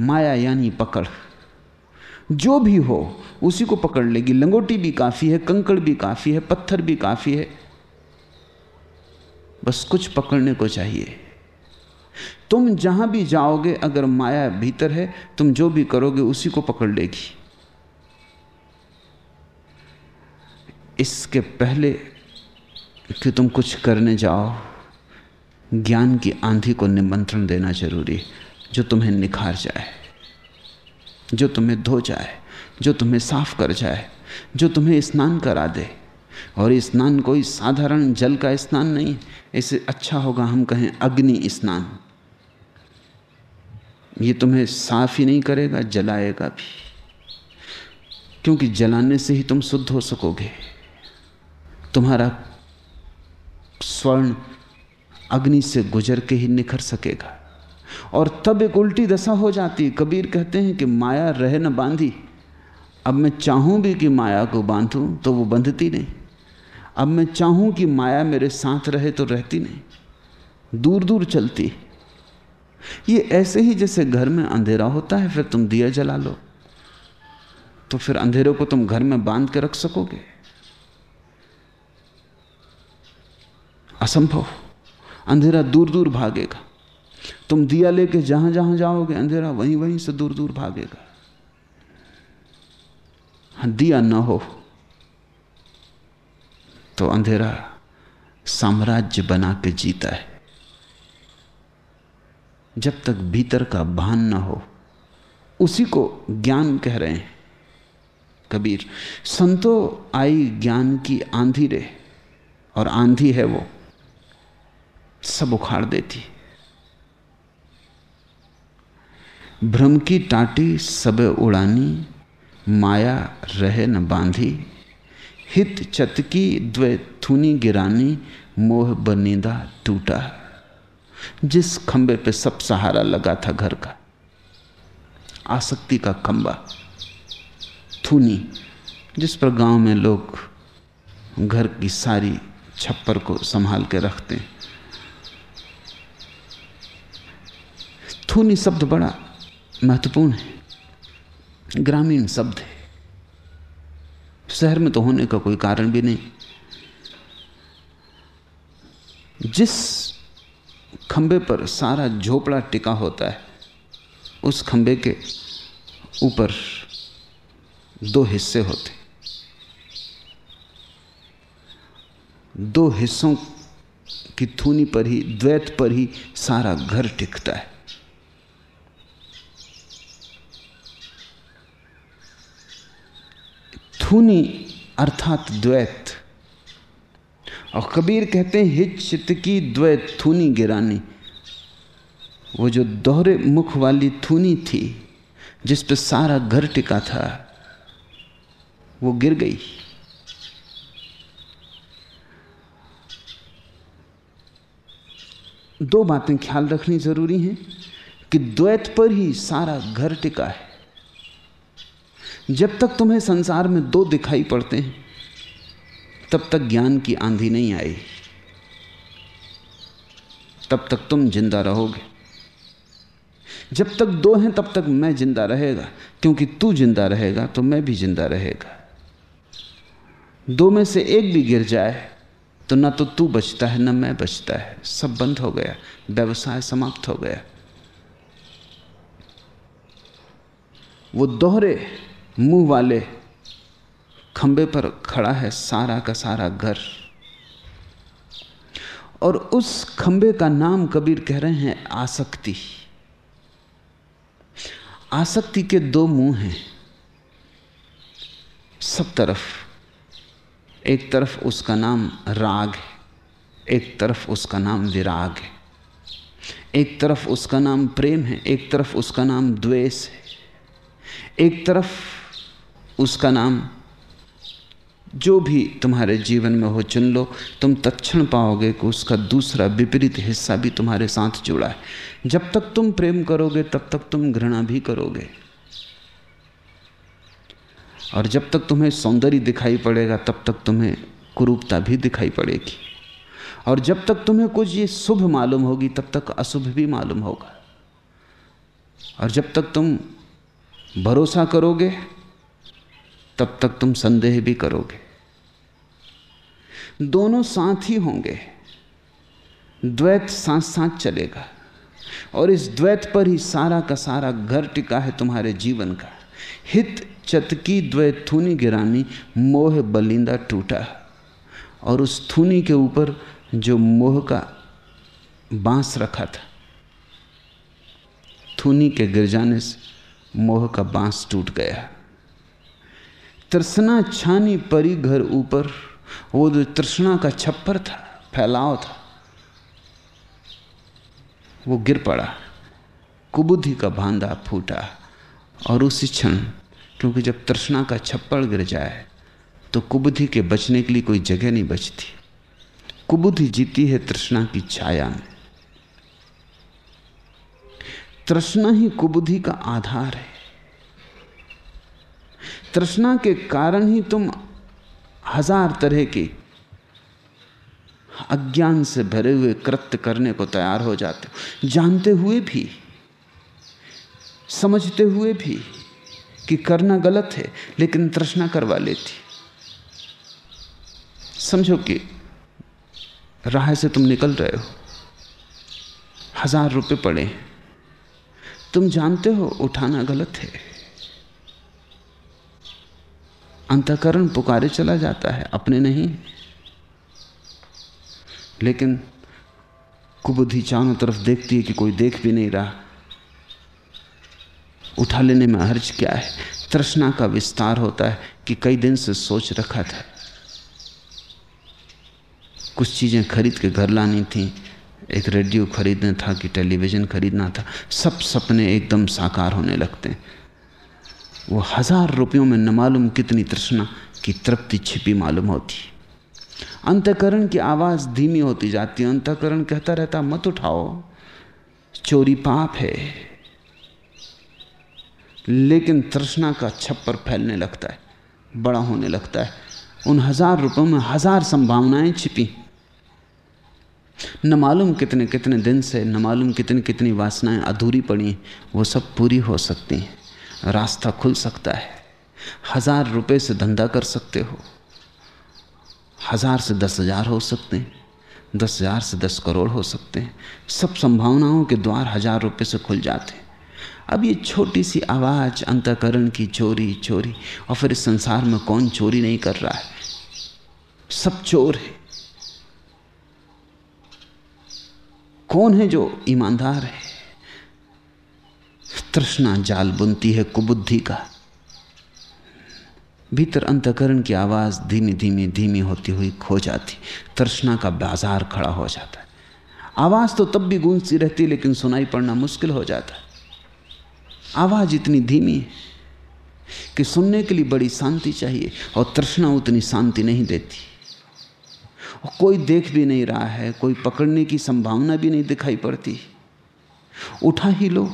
माया यानी पकड़। जो भी हो, उसी को पकड़ लेगी। लंगोटी भी काफ़ी है, कंकड़ भी काफ़ी है, पत्थर भी काफ़ी है। बस कुछ पकड़ने को चाहिए। तुम जहाँ भी जाओगे, अगर माया भीतर है, तुम जो भी करोगे, उसी को पकड़ लेगी। इसके पहले कि तुम कुछ करने जाओ, ज्ञान की आंधी को निमंत्रण देना ज़रूरी है, जो तुम्हें निखार जाए, जो तुम्हें धो जाए, जो तुम्हें साफ़ कर जाए, जो तुम्हें स्नान करा दे। और स्नान कोई साधारण जल का स्नान नहीं, इसे अच्छा होगा हम कहें अग्नि स्नान। ये तुम्हें साफ़ ही नहीं करेगा, जलाएगा भी। क्योंकि जलाने से ही तुम शुद्ध हो सकोगे। तुम्हारा स्वर्ण अग्नि से गुजर के ही निखर सकेगा। और तब एक उल्टी दशा हो जाती। है कबीर कहते हैं कि माया रह न बांधी। अब मैं चाहूँ भी कि माया को बांधूं तो वो बंधती नहीं। अब मैं चाहूँ कि माया मेरे साथ रहे तो रहती नहीं। दूर दूर चलती। ये ऐसे ही जैसे घर में अंधेरा होता है, फिर तुम दिया जला लो। तो फिर अंधेरे को तुम घर में बाँध के रख सकोगे। असंभव। अंधेरा दूर दूर भागेगा। तुम दिया लेके जहाँ जहाँ जाओगे, अंधेरा वहीं वहीं से दूर दूर भागेगा। हाँ दिया ना हो तो अंधेरा साम्राज्य बना के जीता है। जब तक भीतर का भान ना हो। उसी को ज्ञान कह रहे हैं। कबीर, संतो आई ज्ञान की आंधी रे, और आंधी है वो, सब उखाड़ देती। भ्रम की टाटी सब उड़ानी, माया रहे न बांधी। हित चतकी द्वे थुनी गिरानी, मोह बनीदा टूटा। जिस खंबे पे सब सहारा लगा था घर का, आसक्ति का खंबा थूनी जिस पर गाँव में लोग घर की सारी छप्पर को संभाल के रखते हैं। थूनी शब्द बड़ा महत्वपूर्ण है, ग्रामीण शब्द है। शहर में तो होने का कोई कारण भी नहीं। जिस खंबे पर सारा झोपड़ा टिका होता है। उस खंबे के ऊपर दो हिस्से होते। दो हिस्सों की थूनी पर ही, द्वैत पर ही सारा घर टिकता है। थूनी अर्थात द्वैत और कबीर कहते हैं हित चित्त की द्वैत थूनी गिरानी। वो जो दोहरे मुख वाली थूनी थी, जिस पर सारा घर टिका था, वो गिर गई। दो बातें ख्याल रखनी ज़रूरी हैं कि द्वैत पर ही सारा घर टिका है। जब तक तुम्हें संसार में दो दिखाई पड़ते हैं तब तक ज्ञान की आंधी नहीं आई। तब तक तुम ज़िंदा रहोगे। जब तक दो हैं, तब तक मैं ज़िंदा रहेगा। क्योंकि तू ज़िंदा रहेगा तो मैं भी ज़िंदा रहेगा। दो में से एक भी गिर जाए तो ना तो तू बचता है, ना मैं बचता है। सब बंद हो गया। व्यवसाय समाप्त हो गया। वो दोहरे मुँह वाले खंबे पर खड़ा है सारा का सारा घर। और उस खंबे का नाम कबीर कह रहे हैं आसक्ति। आसक्ति के दो मुँह हैं। सब तरफ़, एक तरफ़ उसका नाम राग है, एक तरफ़ उसका नाम विराग है। एक तरफ़ उसका नाम प्रेम है, एक तरफ़ उसका नाम द्वेष है। एक तरफ़ उसका नाम जो भी तुम्हारे जीवन में हो चुन लो, तुम तत्क्षण पाओगे कि उसका दूसरा विपरीत हिस्सा भी तुम्हारे साथ जुड़ा है। जब तक तुम प्रेम करोगे, तब तक तुम घृणा भी करोगे। और जब तक तुम्हें सौंदर्य दिखाई पड़ेगा, तब तक तुम्हें कुरूपता भी दिखाई पड़ेगी। और जब तक तुम्हें कुछ ये शुभ मालूम होगी, तब तक अशुभ भी मालूम होगा। और जब तक तुम भरोसा करोगे तब तक तुम संदेह भी करोगे। दोनों साथ ही होंगे। द्वैत साथ साथ चलेगा। और इस द्वैत पर ही सारा का सारा घर टिका है तुम्हारे जीवन का। हित, चतकी, द्वैत थूनी गिरानी, मोह, बलिंदा टूटा। और उस थूनी के ऊपर जो मोह का बाँस रखा था थूनी के गिर जाने से मोह का बाँस टूट गया। तृष्णा छानी परी घर ऊपर। वो जो तृष्णा का छप्पर था, फैलाव था, वो गिर पड़ा। कुबुद्धि का भांदा फूटा और उसी क्षण, क्योंकि जब तृष्णा का छप्पर गिर जाए तो कुबुद्धि के बचने के लिए कोई जगह नहीं बचती। कुबुद्धि जीती है तृष्णा की छाया में। तृष्णा ही कुबुद्धि का आधार है। तृष्णा के कारण ही तुम हज़ार तरह के अज्ञान से भरे हुए कृत्य करने को तैयार हो जाते हो। जानते हुए भी, समझते हुए भी कि करना गलत है, लेकिन तृष्णा करवा लेती। समझो कि राह से तुम निकल रहे हो। हज़ार रुपए पड़े तुम जानते हो उठाना गलत है। अंतकरण पुकारे चला जाता है, अपने नहीं। लेकिन कुबुद्धि चारों तरफ़ देखती है कि कोई देख भी नहीं रहा। उठा लेने में हर्ज क्या है? तृष्णा का विस्तार होता है कि कई दिन से सोच रखा था। कुछ चीज़ें खरीद के घर लानी थी। एक रेडियो खरीदना था कि टेलीविज़न खरीदना था। सब सपने एकदम साकार होने लगते हैं। वो हज़ार रुपयों में न मालूम कितनी तृष्णा की तृप्ति छिपी मालूम होती। अंतकरण की आवाज़ धीमी होती जाती है। अंतकरण कहता रहता, मत उठाओ, चोरी पाप है। लेकिन तृष्णा का छप्पर फैलने लगता है, बड़ा होने लगता है। उन हज़ार रुपयों में हज़ार संभावनाएँ छिपी। न मालूम कितने कितने दिन से, न मालूम कितनी कितनी वासनाएँ अधूरी पड़ी। वो सब पूरी हो सकती हैं। रास्ता खुल सकता है। हज़ार रुपए से धंधा कर सकते हो। हज़ार से दस हज़ार हो सकते हैं। दस हज़ार से दस करोड़ हो सकते हैं। सब संभावनाओं के द्वार हज़ार रुपए से खुल जाते हैं। अब ये छोटी सी आवाज़, अंतकरण की चोरी चोरी, और फिर इस संसार में कौन चोरी नहीं कर रहा है? सब चोर है। कौन है जो ईमानदार है? तृष्णा जाल बुनती है कुबुद्धि का। भीतर अंतकरण की आवाज़ धीमी धीमी धीमी होती हुई खो जाती। तृष्णा का बाज़ार खड़ा हो जाता है। आवाज़ तो तब भी गूंजती रहती, लेकिन सुनाई पड़ना मुश्किल हो जाता है। आवाज़ इतनी धीमी है कि सुनने के लिए बड़ी शांति चाहिए, और तृष्णा उतनी शांति नहीं देती। और कोई देख भी नहीं रहा है, कोई पकड़ने की संभावना भी नहीं दिखाई पड़ती। उठा ही लो।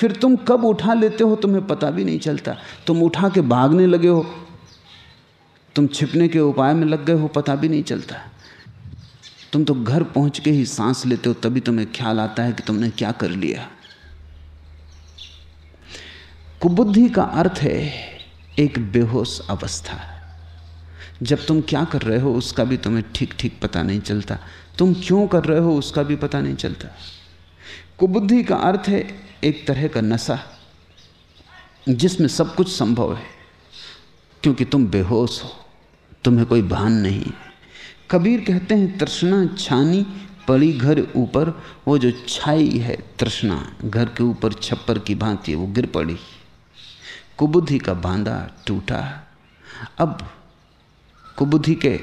फिर तुम कब उठा लेते हो तुम्हें पता भी नहीं चलता। तुम उठा के भागने लगे हो। तुम छिपने के उपाय में लग गए हो, पता भी नहीं चलता। तुम तो घर पहुँच के ही सांस लेते हो, तभी तुम्हें ख्याल आता है कि तुमने क्या कर लिया। कुबुद्धि का अर्थ है एक बेहोश अवस्था। जब तुम क्या कर रहे हो, उसका भी तुम्हें ठीक ठीक पता नहीं चलता। तुम क्यों कर रहे हो, उसका भी पता नहीं चलता। कुबुद्धि का अर्थ है एक तरह का नशा, जिसमें सब कुछ संभव है, क्योंकि तुम बेहोश हो, तुम्हें कोई भान नहीं कबीर कहते हैं, तृष्णा छानी पड़ी घर ऊपर, वो जो छाई है तृष्णा, घर के ऊपर छप्पर की भांति वो गिर पड़ी। कुबुद्धि का बांधा टूटा। अब कुबुद्धि के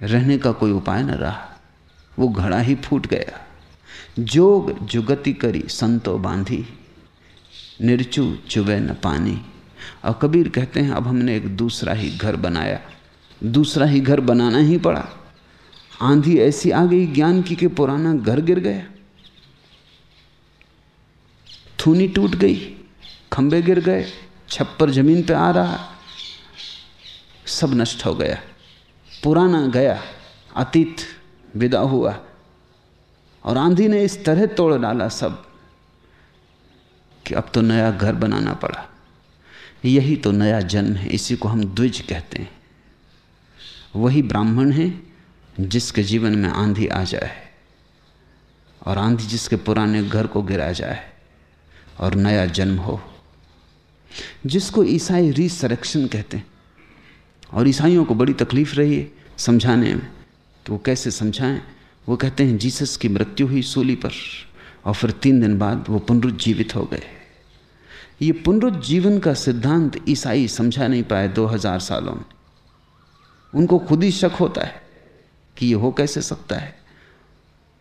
रहने का कोई उपाय न रहा, वो घड़ा ही फूट गया। जोग जुगति करी संतो बांधी, निर्चु चुबे न पानी। और कबीर कहते हैं, अब हमने एक दूसरा ही घर बनाया। दूसरा ही घर बनाना ही पड़ा। आंधी ऐसी आ गई, ज्ञान की कि पुराना घर गिर गया। थूनी टूट गई खंबे गिर गए, छप्पर ज़मीन पे आ रहा, सब नष्ट हो गया। पुराना गया, अतीत विदा हुआ। और आंधी ने इस तरह तोड़ डाला सब कि अब तो नया घर बनाना पड़ा। यही तो नया जन्म है, इसी को हम द्विज कहते हैं। वही ब्राह्मण है जिसके जीवन में आंधी आ जाए और आंधी जिसके पुराने घर को गिरा जाए और नया जन्म हो, जिसको ईसाई रिसरेक्शन कहते हैं। और ईसाइयों को बड़ी तकलीफ़ रही है समझाने में तो वो कैसे समझाएँ? वो कहते हैं, जीसस की मृत्यु हुई सूली पर और फिर तीन दिन बाद वो पुनरुज्जीवित हो गए. ये पुनरुज्जीवन का सिद्धांत ईसाई समझा नहीं पाए दो हज़ार सालों में। उनको खुद ही शक होता है कि ये हो कैसे सकता है।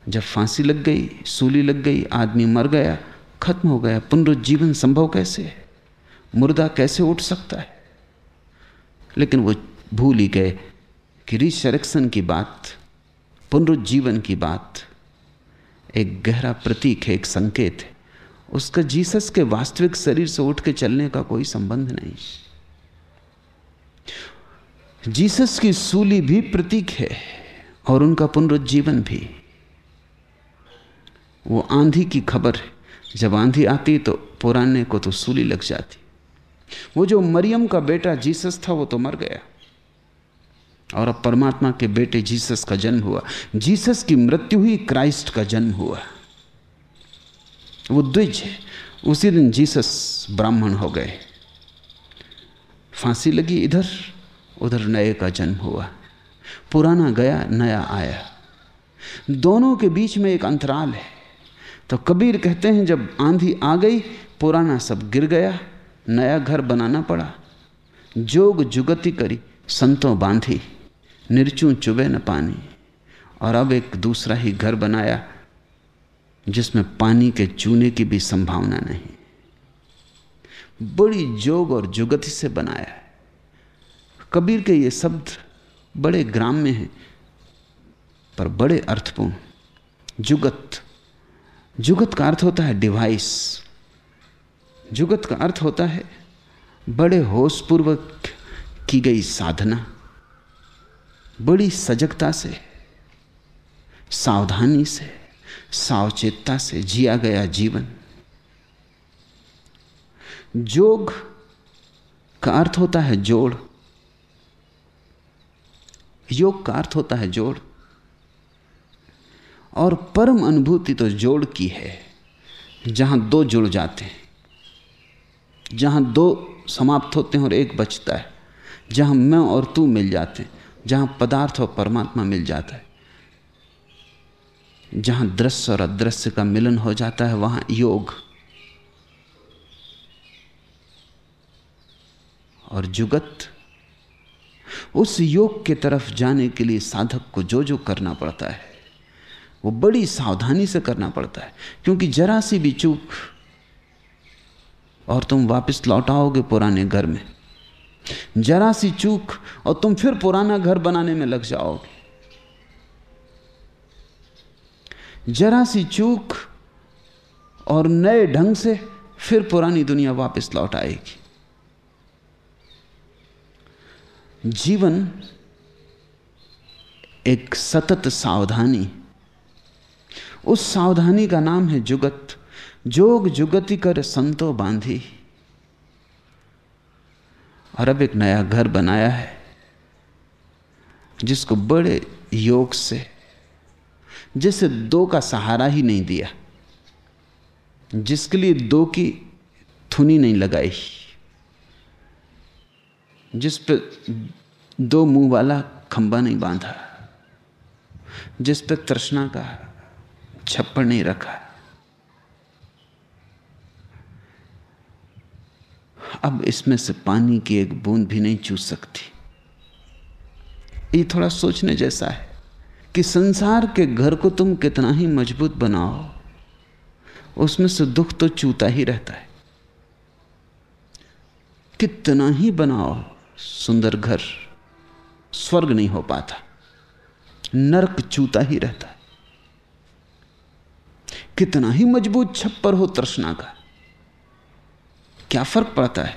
जब फांसी लग गई, सूली लग गई, आदमी मर गया, खत्म हो गया पुनरुज्जीवन संभव कैसे है? मुर्दा कैसे उठ सकता है? लेकिन वो भूल ही गए कि रिसरेक्शन की बात पुनरुज्जीवन की बात एक गहरा प्रतीक है, एक संकेत है। उसका जीसस के वास्तविक शरीर से उठ के चलने का कोई संबंध नहीं। जीसस की सूली भी प्रतीक है और उनका पुनरुज्जीवन भी। वो आंधी की खबर है। जब आंधी आती तो पुराने को तो सूली लग जाती। वो जो मरियम का बेटा जीसस था, वो तो मर गया। और अब परमात्मा के बेटे जीसस का जन्म हुआ। जीसस की मृत्यु हुई क्राइस्ट का जन्म हुआ। वो द्विज है। उसी दिन जीसस ब्राह्मण हो गए। फांसी लगी इधर, उधर नए का जन्म हुआ। पुराना गया, नया आया। दोनों के बीच में एक अंतराल है। तो कबीर कहते हैं, जब आंधी आ गई, पुराना सब गिर गया, नया घर बनाना पड़ा। जोग जुगति करी, संतों बांधी। निर्चू चुबे न पानी। और अब एक दूसरा ही घर बनाया, जिसमें पानी के चूने की भी संभावना नहीं। बड़ी जोग और जुगति से बनाया। है कबीर के ये शब्द बड़े ग्राम में हैं, पर बड़े अर्थपूर्ण। जुगत जुगत का अर्थ होता है डिवाइस। जुगत का अर्थ होता है बड़े होशपूर्वक की गई साधना। बड़ी सजगता से, सावधानी से, सावचेतता से जिया गया जीवन। जोग का अर्थ होता है जोड़। योग का अर्थ होता है जोड़। और परम अनुभूति तो जोड़ की है, जहाँ दो जुड़ जाते हैं, जहाँ दो समाप्त होते हैं और एक बचता है, जहाँ मैं और तू मिल जाते हैं। जहाँ पदार्थ और परमात्मा मिल जाता है, जहाँ दृश्य और अदृश्य का मिलन हो जाता है, वहाँ योग और जुगत। उस योग के तरफ़ जाने के लिए साधक को जो जो करना पड़ता है, वो बड़ी सावधानी से करना पड़ता है, क्योंकि जरा सी भी चूक और तुम वापस लौट आओगे पुराने घर में। जरा सी चूक और तुम फिर पुराना घर बनाने में लग जाओगे। जरा सी चूक और नए ढंग से फिर पुरानी दुनिया वापस लौट आएगी। जीवन एक सतत सावधानी। उस सावधानी का नाम है जुगत। जोग जुगति कर संतो बांधी। और अब एक नया घर बनाया है, जिसको बड़े योग से, जिसे दो का सहारा ही नहीं दिया, जिसके लिए दो की थुनी नहीं लगाई, जिस पे दो मुँह वाला खंबा नहीं बांधा, जिस पे तृष्णा का छप्पर नहीं रखा अब इसमें से पानी की एक बूंद भी नहीं चूस सकती। ये थोड़ा सोचने जैसा है कि संसार के घर को तुम कितना ही मज़बूत बनाओ, उसमें से दुख तो चूता ही रहता है। कितना ही बनाओ, सुंदर घर, स्वर्ग नहीं हो पाता, नरक चूता ही रहता है। कितना ही मज़बूत छप्पर हो तृष्णा का क्या फ़र्क पड़ता है?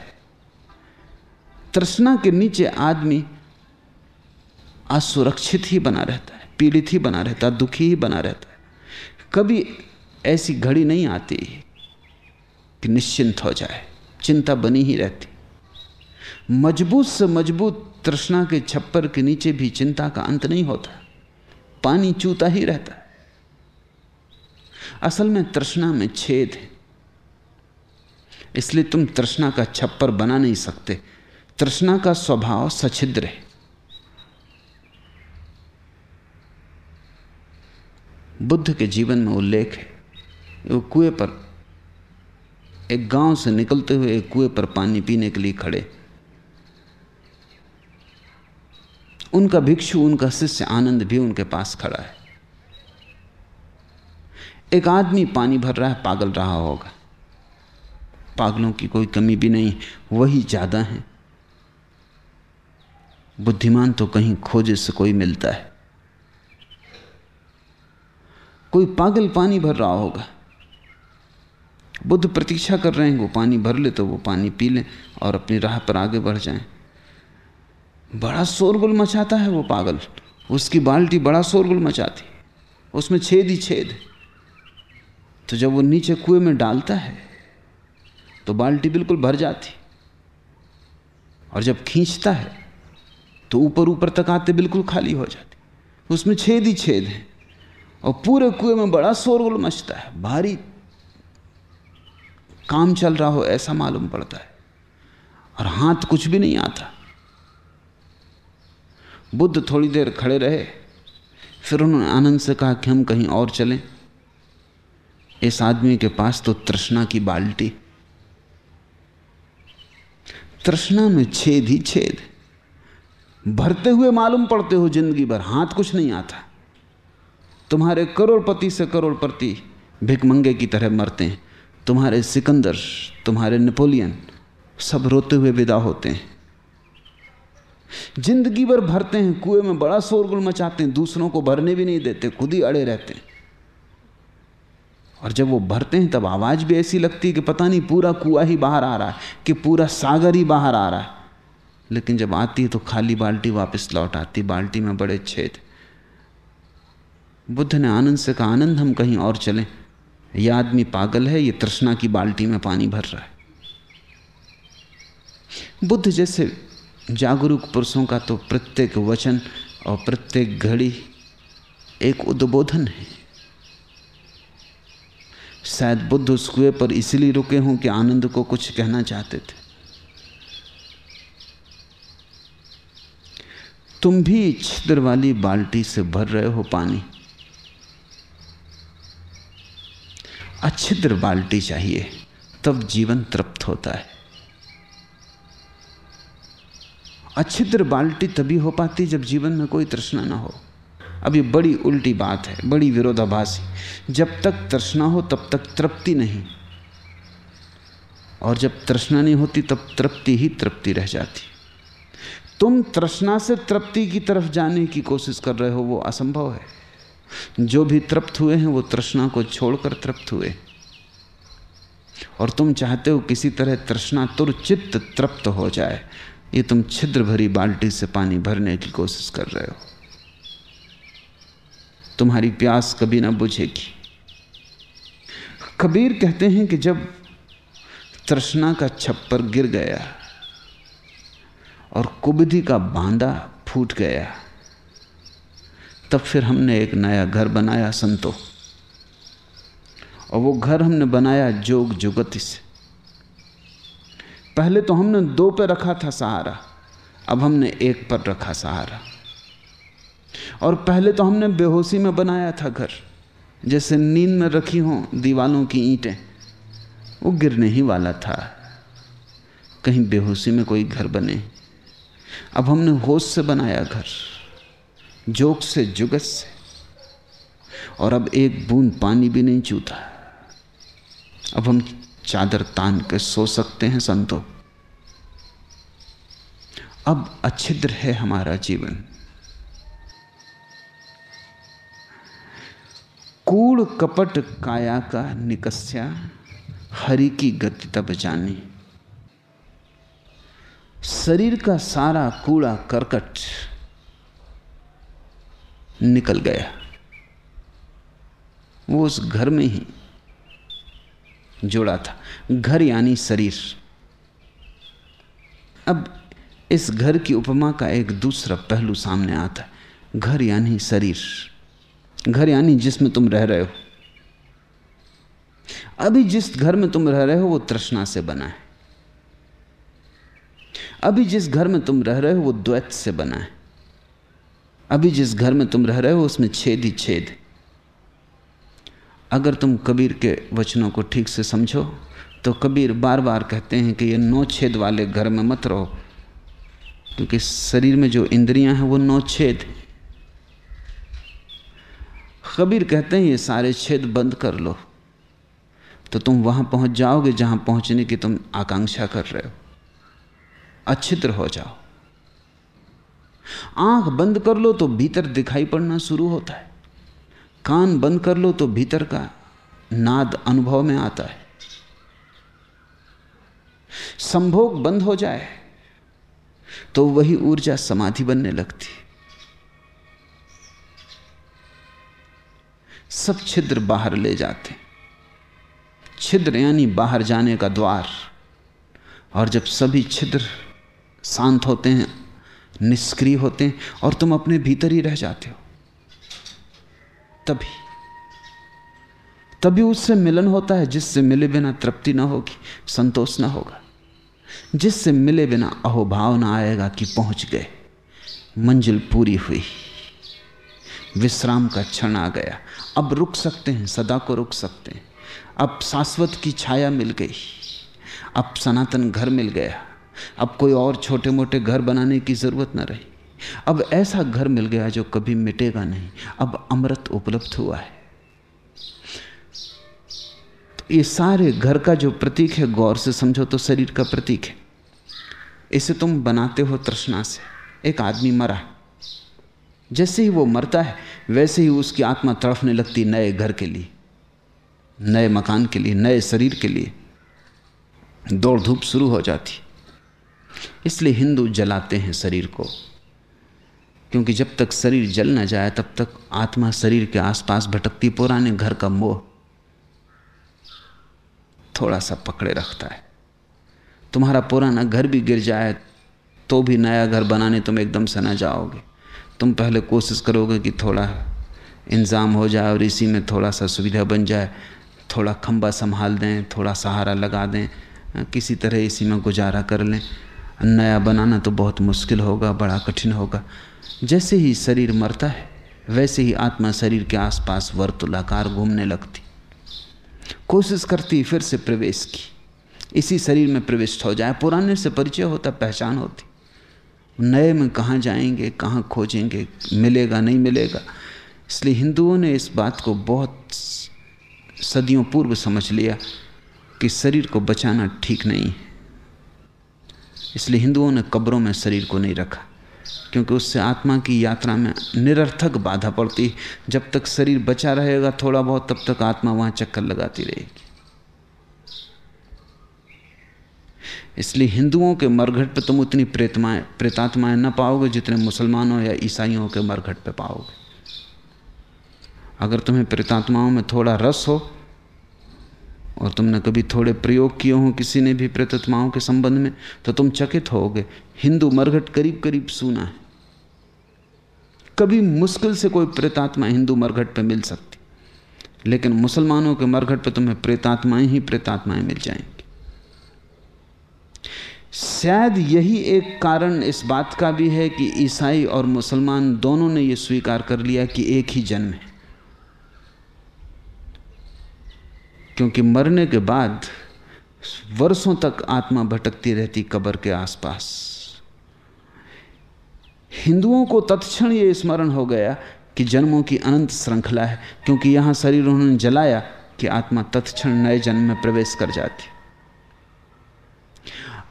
तृष्णा के नीचे आदमी असुरक्षित ही बना रहता है, पीड़ित ही बना रहता है, दुखी ही बना रहता है। कभी ऐसी घड़ी नहीं आती कि निश्चिंत हो जाए, चिंता बनी ही रहती। मज़बूत से मज़बूत तृष्णा के छप्पर के नीचे भी चिंता का अंत नहीं होता, पानी चूता ही रहता। है असल में तृष्णा में छेद है। इसलिए तुम तृष्णा का छप्पर बना नहीं सकते। तृष्णा का स्वभाव सछिद्र है। बुद्ध के जीवन में उल्लेख है, वो कुएँ पर, एक गाँव से निकलते हुए एक कुएँ पर पानी पीने के लिए खड़े। उनका भिक्षु, उनका शिष्य आनंद भी उनके पास खड़ा है। एक आदमी पानी भर रहा है, पागल रहा होगा। पागलों की कोई कमी भी नहीं, वही ज़्यादा है। बुद्धिमान तो कहीं खोजे से कोई मिलता है। कोई पागल पानी भर रहा होगा। बुद्ध प्रतीक्षा कर रहे हैं, वो पानी भर ले तो वो पानी पी लें और अपनी राह पर आगे बढ़ जाएँ। बड़ा शोरगुल मचाता है वो पागल। उसकी बाल्टी बड़ा शोरगुल मचाती। उसमें छेद ही छेद। तो जब वो नीचे कुएँ में डालता है तो बाल्टी बिल्कुल भर जाती। और जब खींचता है तो ऊपर ऊपर तक आते बिल्कुल खाली हो जाती। उसमें छेद ही छेद है। और पूरे कुएँ में बड़ा शोरगुल मचता है। भारी काम चल रहा हो, ऐसा मालूम पड़ता है। और हाथ कुछ भी नहीं आता। बुद्ध थोड़ी देर खड़े रहे। फिर उन्होंने आनंद से कहा कि हम कहीं और चलें। इस आदमी के पास तो तृष्णा की बाल्टी तृष्णा में छेद ही छेद भरते हुए मालूम पड़ते हो ज़िंदगी भर, हाथ कुछ नहीं आता। तुम्हारे करोड़पति से करोड़पति भिकमंगे की तरह मरते हैं। तुम्हारे सिकंदर, तुम्हारे नेपोलियन सब रोते हुए विदा होते हैं। ज़िंदगी भर भरते हैं, कुएँ में बड़ा शोरगुल मचाते हैं, दूसरों को भरने भी नहीं देते, खुद ही अड़े रहते हैं। और जब वो भरते हैं, तब आवाज़ भी ऐसी लगती है कि पता नहीं पूरा कुआ ही बाहर आ रहा है, कि पूरा सागर ही बाहर आ रहा है। लेकिन जब आती है तो खाली बाल्टी वापस लौट आती बाल्टी में बड़े छेद। बुद्ध ने आनंद से कहा, आनंद, हम कहीं और चलें। यह आदमी पागल है, ये तृष्णा की बाल्टी में पानी भर रहा है। बुद्ध जैसे जागरूक पुरुषों का तो प्रत्येक वचन और प्रत्येक घड़ी एक उद्बोधन है। शायद बुद्ध उस कुएँ पर इसलिए रुके हों कि आनंद को कुछ कहना चाहते थे। तुम भी छिद्र वाली बाल्टी से भर रहे हो पानी। अच्छिद्र बाल्टी चाहिए, तब जीवन तृप्त होता है। अच्छिद्र बाल्टी तभी हो पाती जब जीवन में कोई तृष्णा ना हो। अब ये बड़ी उल्टी बात है, बड़ी विरोधाभासी। जब तक तृष्णा हो, तब तक तृप्ति नहीं। और जब तृष्णा नहीं होती, तब तृप्ति ही तृप्ति रह जाती। तुम तृष्णा से तृप्ति की तरफ़ जाने की कोशिश कर रहे हो, वो असंभव है। जो भी तृप्त हुए हैं, वो तृष्णा को छोड़कर तृप्त हुए। और तुम चाहते हो किसी तरह तृष्णा तुरचित्त तृप्त हो जाए, ये तुम छिद्र भरी बाल्टी से पानी भरने की कोशिश कर रहे हो। तुम्हारी प्यास कभी ना बुझेगी। कबीर कहते हैं कि जब तृष्णा का छप्पर गिर गया और कुबधि का बांदा फूट गया, तब फिर हमने एक नया घर बनाया संतो। और वो घर हमने बनाया जोग जुगति से। पहले तो हमने दो पे रखा था सहारा, अब हमने एक पर रखा सहारा। और पहले तो हमने बेहोशी में बनाया था घर। जैसे नींद में रखी हों, दीवालों की ईंटें, वो गिरने ही वाला था। कहीं बेहोशी में कोई घर बने। अब हमने होश से बनाया घर, जोक से, जुगत से। और अब एक बूंद पानी भी नहीं चूता। अब हम चादर तान के सो सकते हैं, संतो। अब अच्छिद्र है हमारा जीवन। कूड़ कपट काया का निकस्या, हरि की गति तब जानी। शरीर का सारा कूड़ा करकट निकल गया। वो उस घर में ही जुड़ा था। घर यानी शरीर। अब इस घर की उपमा का एक दूसरा पहलू सामने आता है। घर यानी शरीर। घर यानी जिसमें तुम रह रहे हो। अभी जिस घर में तुम रह रहे हो, वो तृष्णा से बना है। अभी जिस घर में तुम रह रहे हो, वो द्वैत से बना है। अभी जिस घर में तुम रह रहे हो, उसमें छेद ही छेद अगर तुम कबीर के वचनों को ठीक से समझो तो कबीर बार बार कहते हैं कि ये नौ छेद वाले घर में मत रहो, क्योंकि शरीर में जो इंद्रियाँ हैं, वो नौ छेद कबीर कहते हैं, ये सारे छेद बंद कर लो। तो तुम वहाँ पहुँच जाओगे, जहाँ पहुँचने की तुम आकांक्षा कर रहे हो। अच्छित्र हो जाओ। आँख बंद कर लो तो भीतर दिखाई पड़ना शुरू होता है। कान बंद कर लो तो भीतर का नाद अनुभव में आता है। संभोग बंद हो जाए तो वही ऊर्जा समाधि बनने लगती सब छिद्र बाहर ले जाते छिद्र यानी बाहर जाने का द्वार। और जब सभी छिद्र शांत होते हैं, निष्क्रिय होते हैं, और तुम अपने भीतर ही रह जाते हो, तभी तभी उससे मिलन होता है, जिससे मिले बिना तृप्ति ना होगी, संतोष ना होगा। जिससे मिले बिना अहोभाव ना आएगा कि पहुँच गए, मंजिल पूरी हुई, विश्राम का क्षण आ गया। अब रुक सकते हैं, सदा को रुक सकते हैं। अब शाश्वत की छाया मिल गई, अब सनातन घर मिल गया, अब कोई और छोटे मोटे घर बनाने की ज़रूरत न रही। अब ऐसा घर मिल गया जो कभी मिटेगा नहीं, अब अमृत उपलब्ध हुआ है। तो ये सारे घर का जो प्रतीक है, गौर से समझो तो शरीर का प्रतीक है। इसे तुम बनाते हो तृष्णा से। एक आदमी मरा जैसे ही वो मरता है, वैसे ही उसकी आत्मा तड़फने लगती नए घर के लिए, नए मकान के लिए, नए शरीर के लिए। दौड़ धूप शुरू हो जाती। इसलिए हिंदू जलाते हैं शरीर को, क्योंकि जब तक शरीर जल ना जाए, तब तक आत्मा शरीर के आसपास भटकती। पुराने घर का मोह थोड़ा सा पकड़े रखता है। तुम्हारा पुराना घर भी गिर जाए तो भी नया घर बनाने तुम एकदम से ना जाओगे। तुम पहले कोशिश करोगे कि थोड़ा इंतज़ाम हो जाए और इसी में थोड़ा सा सुविधा बन जाए, थोड़ा खंबा संभाल दें, थोड़ा सहारा लगा दें किसी तरह इसी में गुजारा कर लें। नया बनाना तो बहुत मुश्किल होगा, बड़ा कठिन होगा। जैसे ही शरीर मरता है, वैसे ही आत्मा शरीर के आसपास वर्तुलाकार घूमने लगती। कोशिश करती, फिर से प्रवेश की। इसी शरीर में प्रविष्ट हो जाए, पुराने से परिचय होता, पहचान होती। नए में कहाँ जाएँगे, कहाँ खोजेंगे, मिलेगा, नहीं मिलेगा। इसलिए हिंदुओं ने इस बात को बहुत सदियों पूर्व समझ लिया कि शरीर को बचाना ठीक नहीं है। इसलिए हिंदुओं ने कब्रों में शरीर को नहीं रखा, क्योंकि उससे आत्मा की यात्रा में निरर्थक बाधा पड़ती। जब तक शरीर बचा रहेगा थोड़ा बहुत, तब तक आत्मा वहाँ चक्कर लगाती रहेगी। इसलिए हिंदुओं के मरघट पे तुम उतनी प्रेतमाएँ प्रेतात्माएँ न पाओगे जितने मुसलमानों या ईसाइयों के मरघट पे पाओगे। अगर तुम्हें प्रेतात्माओं में थोड़ा रस हो, और तुमने कभी थोड़े प्रयोग किए हों किसी ने भी प्रेतात्माओं के संबंध में तो तुम चकित होगे। हिंदू मरघट करीब करीब सुना है। कभी मुश्किल से कोई प्रेतात्मा हिंदू मरघट पर मिल सकती। लेकिन मुसलमानों के मरघट पर तुम्हें प्रेतात्माएँ ही प्रेतात्माएँ मिल जाएँगी। शायद यही एक कारण इस बात का भी है कि ईसाई और मुसलमान दोनों ने यह स्वीकार कर लिया कि एक ही जन्म है। क्योंकि मरने के बाद वर्षों तक आत्मा भटकती रहती कब्र के आसपास। हिंदुओं को तत्क्षण ये स्मरण हो गया कि जन्मों की अनंत श्रृंखला है, क्योंकि यहाँ शरीर उन्होंने जलाया कि आत्मा तत्क्षण नए जन्म में प्रवेश कर जाती।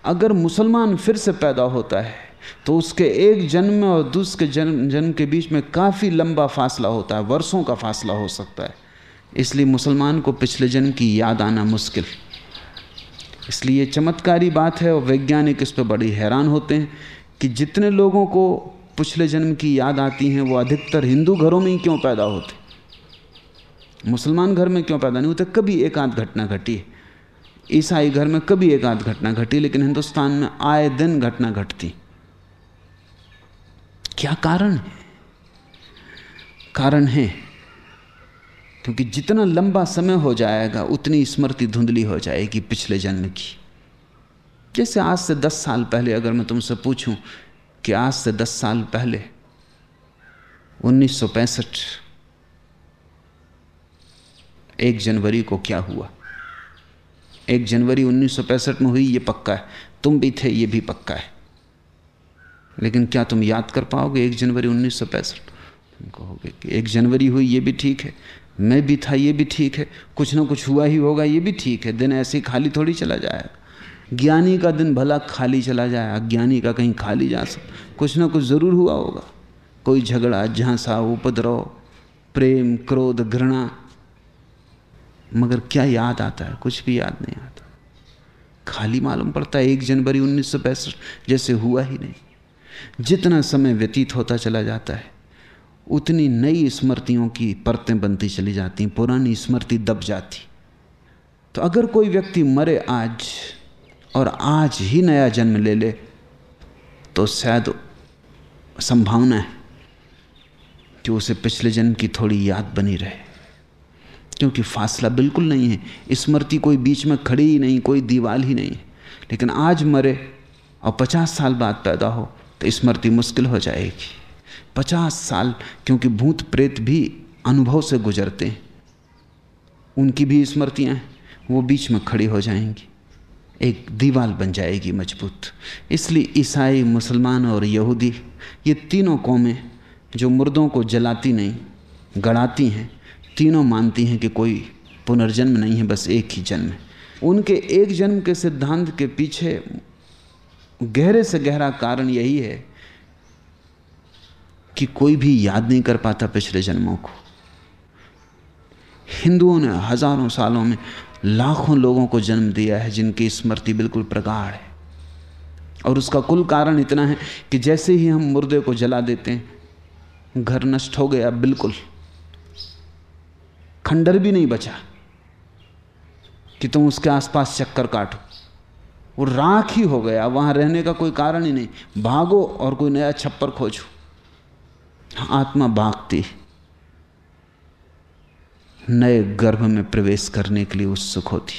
अगर मुसलमान फिर से पैदा होता है तो उसके एक जन्म और दूसरे जन्म जन्म के बीच में काफ़ी लंबा फासला होता है, वर्षों का फासला हो सकता है। इसलिए मुसलमान को पिछले जन्म की याद आना मुश्किल। इसलिए चमत्कारी बात है और वैज्ञानिक इस पर बड़ी हैरान होते हैं कि जितने लोगों को पिछले जन्म की याद आती हैं, वो अधिकतर हिंदू घरों में ही क्यों पैदा होते? मुसलमान घर में क्यों पैदा नहीं होते? कभी एक आध घटना घटी है। ईसाई घर में कभी एक आध घटना घटी, लेकिन हिंदुस्तान में आए दिन घटना घटती। क्या कारण है? कारण है, क्योंकि जितना लंबा समय हो जाएगा, उतनी स्मृति धुंधली हो जाएगी पिछले जन्म की। जैसे आज से दस साल पहले अगर मैं तुमसे पूछूँ कि आज से दस साल पहले 1965 एक जनवरी को क्या हुआ? एक जनवरी 1965 में हुई, ये पक्का है। तुम भी थे, ये भी पक्का है। लेकिन क्या तुम याद कर पाओगे एक जनवरी 1965 तुम कहोगे कि एक जनवरी हुई, ये भी ठीक है। मैं भी था, ये भी ठीक है। कुछ ना कुछ हुआ ही होगा, ये भी ठीक है। दिन ऐसे खाली थोड़ी चला जाएगा। ज्ञानी का दिन भला खाली चला जाए अज्ञानी का कहीं खाली जा सक, कुछ ना कुछ ज़रूर हुआ होगा। कोई झगड़ा, झांसा, उपद्रव, प्रेम, क्रोध, घृणा मगर क्या याद आता है? कुछ भी याद नहीं आता। खाली मालूम पड़ता है, एक जनवरी उन्नीस जैसे हुआ ही नहीं। जितना समय व्यतीत होता चला जाता है, उतनी नई स्मृतियों की परतें बनती चली जाती, पुरानी स्मृति दब जाती। तो अगर कोई व्यक्ति मरे आज, और आज ही नया जन्म ले ले तो शायद संभावना है कि उसे पिछले जन्म की थोड़ी याद बनी रहे। क्योंकि फासला बिल्कुल नहीं है। स्मृति कोई बीच में खड़ी ही नहीं, कोई दीवाल ही नहीं है। लेकिन आज मरे और पचास साल बाद पैदा हो तो स्मृति मुश्किल हो जाएगी। पचास साल, क्योंकि भूत प्रेत भी अनुभव से गुजरते हैं। उनकी भी स्मृतियाँ वो बीच में खड़ी हो जाएँगी। एक दीवार बन जाएगी मज़बूत। इसलिए ईसाई, मुसलमान और यहूदी, ये तीनों कौमें जो मुर्दों को जलाती नहीं, गड़ाती हैं तीनों मानती हैं कि कोई पुनर्जन्म नहीं है, बस एक ही जन्म है। उनके एक जन्म के सिद्धांत के पीछे गहरे से गहरा कारण यही है कि कोई भी याद नहीं कर पाता पिछले जन्मों को। हिंदुओं ने हज़ारों सालों में लाखों लोगों को जन्म दिया है जिनकी स्मृति बिल्कुल प्रगाढ़ है। और उसका कुल कारण इतना है कि जैसे ही हम मुर्दे को जला देते हैं, घर नष्ट हो गया बिल्कुल। खंडर भी नहीं बचा कि तुम उसके आसपास चक्कर काटो। वो राख ही हो गया, वहाँ रहने का कोई कारण ही नहीं। भागो और कोई नया छप्पर खोजो। आत्मा भागती नए गर्भ में प्रवेश करने के लिए उत्सुक होती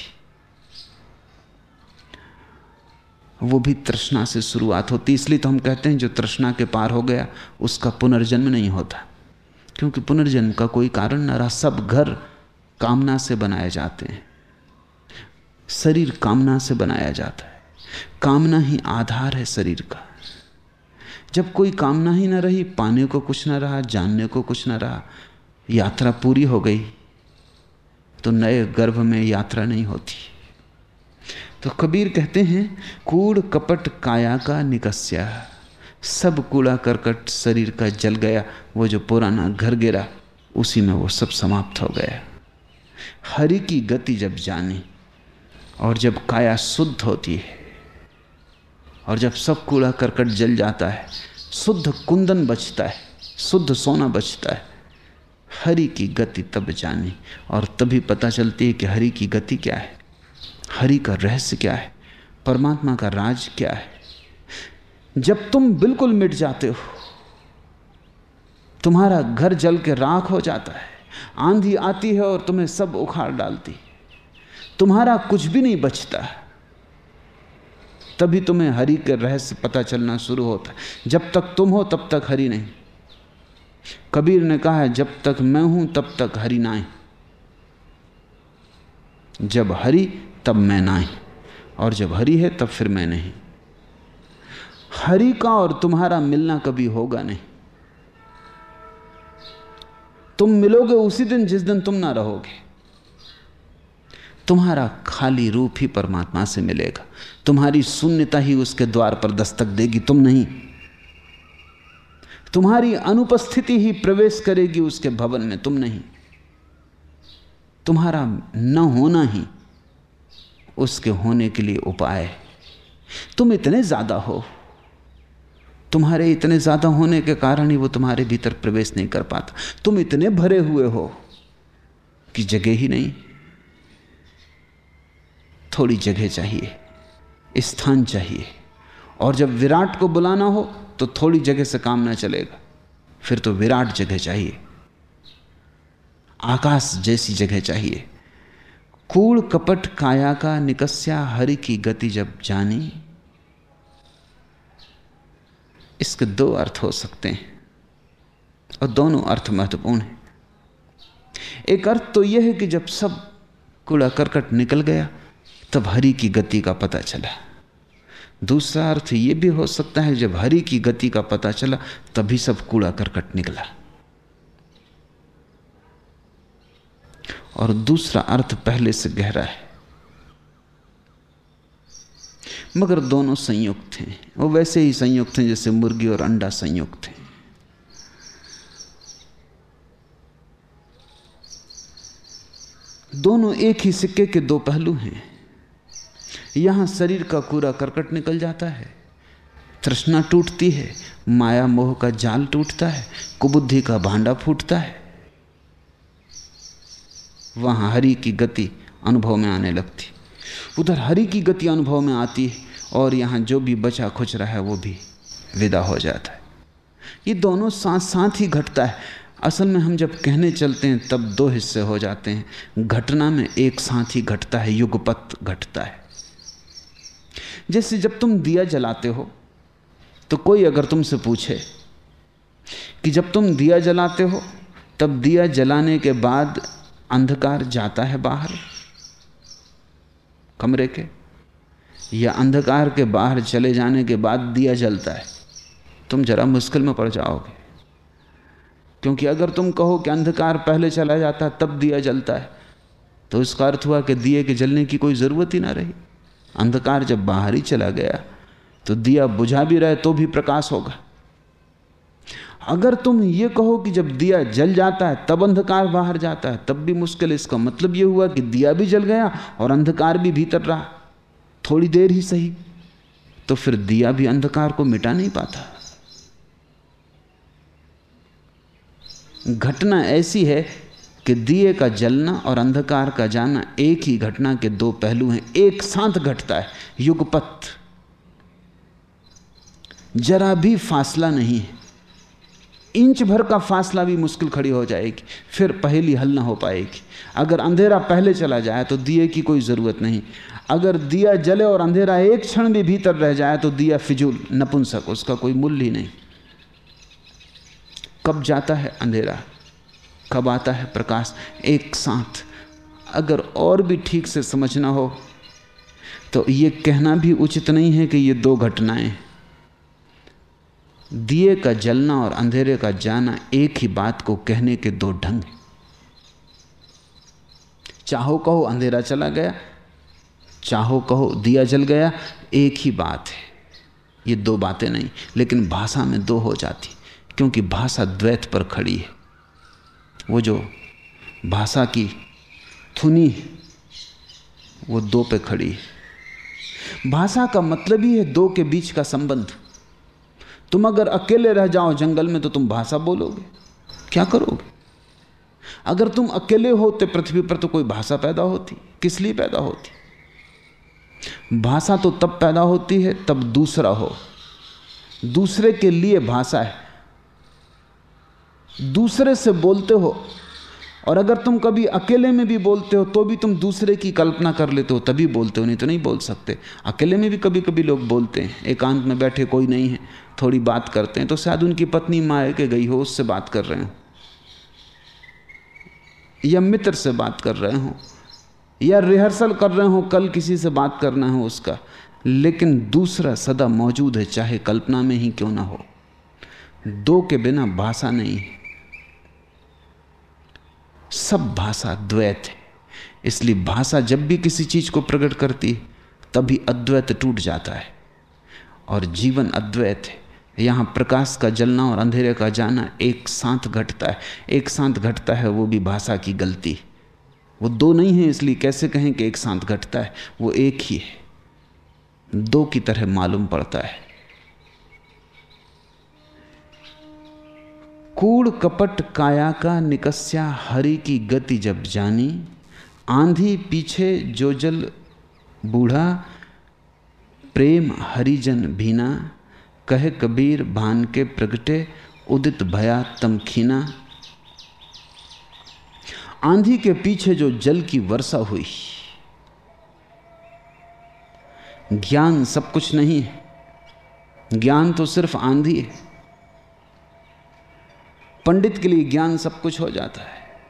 वो भी तृष्णा से शुरुआत होती इसलिए तो हम कहते हैं जो तृष्णा के पार हो गया, उसका पुनर्जन्म नहीं होता। क्योंकि पुनर्जन्म का कोई कारण न रहा, सब घर कामना से बनाए जाते हैं। शरीर कामना से बनाया जाता है। कामना ही आधार है शरीर का। जब कोई कामना ही ना रही, पाने को कुछ ना रहा, जानने को कुछ ना रहा, यात्रा पूरी हो गई तो नए गर्भ में यात्रा नहीं होती। तो कबीर कहते हैं, कूड़ कपट काया का निकस्या। सब कूड़ा करकट शरीर का जल गया, वो जो पुराना घर गिरा, उसी में वो सब समाप्त हो गया। हरि की गति जब जानी और जब काया शुद्ध होती है और जब सब कूड़ा करकट जल जाता है, शुद्ध कुंदन बचता है, शुद्ध सोना बचता है, हरि की गति तब जानी और तभी पता चलती है कि हरि की गति क्या है, हरि का रहस्य क्या है, परमात्मा का राज क्या है। जब तुम बिल्कुल मिट जाते हो, तुम्हारा घर जल के राख हो जाता है, आंधी आती है और तुम्हें सब उखाड़ डालती तुम्हारा कुछ भी नहीं बचता। तभी तुम्हें हरि के रहस्य पता चलना शुरू होता है। जब तक तुम हो, तब तक हरि नहीं। कबीर ने कहा है जब तक मैं हूँ, तब तक हरि नाए जब हरि, तब मैं नाए और जब हरि है, तब फिर मैं नहीं। हरि का और तुम्हारा मिलना कभी होगा नहीं। तुम मिलोगे उसी दिन जिस दिन तुम ना रहोगे। तुम्हारा खाली रूप ही परमात्मा से मिलेगा। तुम्हारी शून्यता ही उसके द्वार पर दस्तक देगी, तुम नहीं। तुम्हारी अनुपस्थिति ही प्रवेश करेगी उसके भवन में, तुम नहीं। तुम्हारा न होना ही उसके होने के लिए उपाय तुम इतने ज़्यादा हो। तुम्हारे इतने ज़्यादा होने के कारण ही वो तुम्हारे भीतर प्रवेश नहीं कर पाता। तुम इतने भरे हुए हो कि जगह ही नहीं। थोड़ी जगह चाहिए, स्थान चाहिए। और जब विराट को बुलाना हो तो थोड़ी जगह से काम ना चलेगा। फिर तो विराट जगह चाहिए। आकाश जैसी जगह चाहिए। कूड़ कपट काया का निकस्या हरि की गति जब जानी इसके दो अर्थ हो सकते हैं और दोनों अर्थ महत्वपूर्ण हैं। एक अर्थ तो यह है कि जब सब कूड़ा करकट निकल गया, तब हरि की गति का पता चला। दूसरा अर्थ यह भी हो सकता है, जब हरि की गति का पता चला, तभी सब कूड़ा करकट निकला। और दूसरा अर्थ पहले से गहरा है। मगर दोनों संयुक्त हैं। वो वैसे ही संयुक्त हैं जैसे मुर्गी और अंडा संयुक्त हैं। दोनों एक ही सिक्के के दो पहलू हैं। यहाँ शरीर का कूड़ा करकट निकल जाता है, तृष्णा टूटती है, माया मोह का जाल टूटता है, कुबुद्धि का भांडा फूटता है। वहाँ हरि की गति अनुभव में आने लगती। उधर हरि की गति अनुभव में आती है। और यहाँ जो भी बचा खुच रहा है, वो भी विदा हो जाता है। ये दोनों साथ साथ ही घटता है। असल में हम जब कहने चलते हैं, तब दो हिस्से हो जाते हैं। घटना में एक साथ ही घटता है, युगपत घटता है। जैसे जब तुम दिया जलाते हो तो कोई अगर तुमसे पूछे कि जब तुम दिया जलाते हो, तब दिया जलाने के बाद अंधकार जाता है बाहर, कमरे के? या अंधकार के बाहर चले जाने के बाद दिया जलता है। तुम जरा मुश्किल में पड़ जाओगे। क्योंकि अगर तुम कहो कि अंधकार पहले चला जाता, तब दिया जलता है तो इसका अर्थ हुआ कि दिए के जलने की कोई ज़रूरत ही ना रही। अंधकार जब बाहर ही चला गया तो दिया बुझा भी रहे तो भी प्रकाश होगा। अगर तुम ये कहो कि जब दिया जल जाता है, तब अंधकार बाहर जाता है, तब भी मुश्किल इसका मतलब ये हुआ कि दिया भी जल गया और अंधकार भी भीतर रहा। थोड़ी देर ही सही तो फिर दिया भी अंधकार को मिटा नहीं पाता। घटना ऐसी है कि दिए का जलना और अंधकार का जाना एक ही घटना के दो पहलू हैं, एक साथ घटता है, युगपत। जरा भी फासला नहीं है, इंच भर का फासला भी मुश्किल खड़ी हो जाएगी, फिर पहली हल ना हो पाएगी। अगर अंधेरा पहले चला जाए तो दिए की कोई ज़रूरत नहीं अगर दिया जले और अंधेरा एक क्षण भी भीतर रह जाए तो दिया फिजूल नपुंसक, उसका कोई मूल्य ही नहीं। कब जाता है अंधेरा? कब आता है प्रकाश? एक साथ। अगर और भी ठीक से समझना हो तो ये कहना भी उचित नहीं है कि ये दो घटनाएँ दिए का जलना और अंधेरे का जाना एक ही बात को कहने के दो ढंग चाहो कहो अंधेरा चला गया चाहो कहो, दिया जल गया, एक ही बात है। ये दो बातें नहीं, लेकिन भाषा में दो हो जाती, क्योंकि भाषा द्वैत पर खड़ी है। वो जो भाषा की थुनी वो दो पे खड़ी है। भाषा का मतलब ही है दो के बीच का संबंध। तुम अगर अकेले रह जाओ जंगल में तो तुम भाषा बोलोगे। क्या करोगे? अगर तुम अकेले होते पृथ्वी पर तो कोई भाषा पैदा होती? किस लिए पैदा होती? भाषा तो तब पैदा होती है, तब दूसरा हो। दूसरे के लिए भाषा है। दूसरे से बोलते हो, और अगर तुम कभी अकेले में भी बोलते हो तो भी तुम दूसरे की कल्पना कर लेते हो, तभी बोलते हो, नहीं तो नहीं बोल सकते। अकेले में भी कभी कभी लोग बोलते हैं, एकांत में बैठे कोई नहीं है, थोड़ी बात करते हैं तो शायद उनकी पत्नी माए के गई हो, उससे बात कर रहे हो, या मित्र से बात कर रहे हो। या रिहर्सल कर रहे हो, कल किसी से बात करना है उसका। लेकिन दूसरा सदा मौजूद है, चाहे कल्पना में ही क्यों ना हो। दो के बिना भाषा नहीं है। सब भाषा द्वैत है। इसलिए भाषा जब भी किसी चीज़ को प्रकट करती है, तभी अद्वैत टूट जाता है। और जीवन अद्वैत है। यहाँ प्रकाश का जलना और अंधेरे का जाना एक साथ घटता है। एक साथ घटता है, वो भी भाषा की गलती वो दो नहीं है, इसलिए कैसे कहें कि एक साथ घटता है? वो एक ही है। दो की तरह मालूम पड़ता है। कूड़ कपट काया का निकस्या हरि की गति जब जानी, आंधी पीछे जो जल बूढ़ा, प्रेम हरिजन भीना, कहे कबीर भान के प्रगटे, उदित भया तमखीना आंधी के पीछे जो जल की वर्षा हुई, ज्ञान सब कुछ नहीं है। ज्ञान तो सिर्फ़ आंधी है। पंडित के लिए ज्ञान सब कुछ हो जाता है।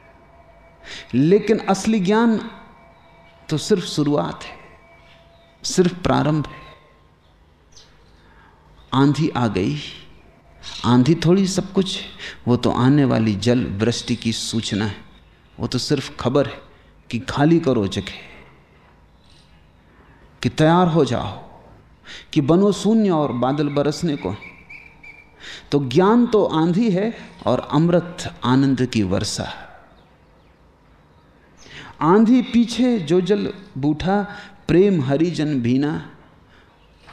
लेकिन असली ज्ञान तो सिर्फ़ शुरुआत है, सिर्फ़ प्रारंभ है। आंधी आ गई। आंधी थोड़ी सब कुछ वो तो आने वाली जल वृष्टि की सूचना है। वो तो सिर्फ़ खबर है कि खाली करो जगह कि तैयार हो जाओ, कि बनो शून्य और बादल बरसने को। तो ज्ञान तो आंधी है और अमृत आनंद की वर्षा। आंधी पीछे जो जल बूठा, प्रेम हरिजन भीना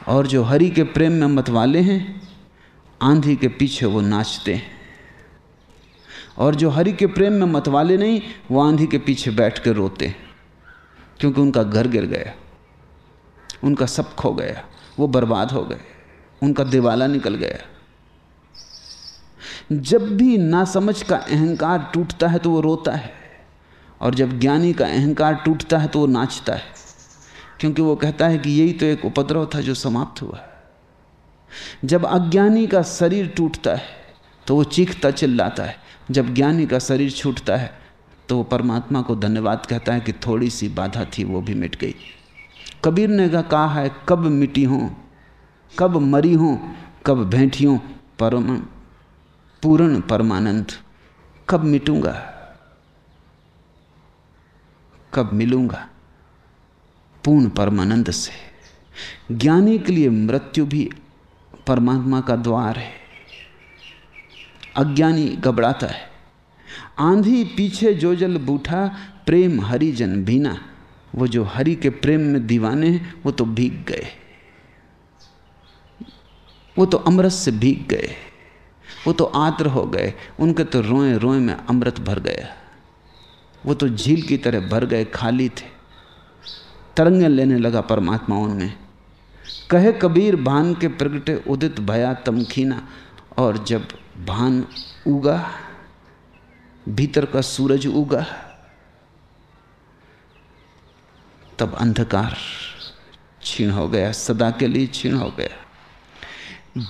और जो हरि के प्रेम में मतवाले हैं, आंधी के पीछे वो नाचते हैं। और जो हरि के प्रेम में मतवाले नहीं, वो आंधी के पीछे बैठ कर रोते। हैं क्योंकि उनका घर गिर गया। उनका सब खो गया। वो बर्बाद हो गए। उनका दिवाला निकल गया। जब भी नासमझ का अहंकार टूटता है तो वो रोता है। और जब ज्ञानी का अहंकार टूटता है तो वो नाचता है। क्योंकि वो कहता है कि यही तो एक उपद्रव था जो समाप्त हुआ। जब अज्ञानी का शरीर टूटता है तो वो चीखता चिल्लाता है। जब ज्ञानी का शरीर छूटता है तो वो परमात्मा को धन्यवाद कहता है कि थोड़ी सी बाधा थी, वो भी मिट गई। कबीर ने कहा है? कब मिटी हूँ? कब मरी हूँ? कब भेंटी हूँ? परम, पूर्ण परमानंद। कब मिटूँगा? कब मिलूँगा? पूर्ण परमानंद से। ज्ञानी के लिए मृत्यु भी परमात्मा का द्वार है। अज्ञानी घबराता है। आंधी पीछे जो जल बूठा, प्रेम हरिजन भीना। वो जो हरि के प्रेम में दीवाने हैं, वो तो भीग गए। वो तो अमृत से भीग गए। वो तो आत्र हो गए। उनके तो रोए रोए में अमृत भर गया। वो तो झील की तरह भर गए, खाली थे। तरंगे लेने लगा परमात्मा उनमें। कहे कबीर, भान के प्रगटे उदित भया तमखीना और जब भान उगा, भीतर का सूरज उगा। तब अंधकार छीण हो गया, सदा के लिए छीण हो गया।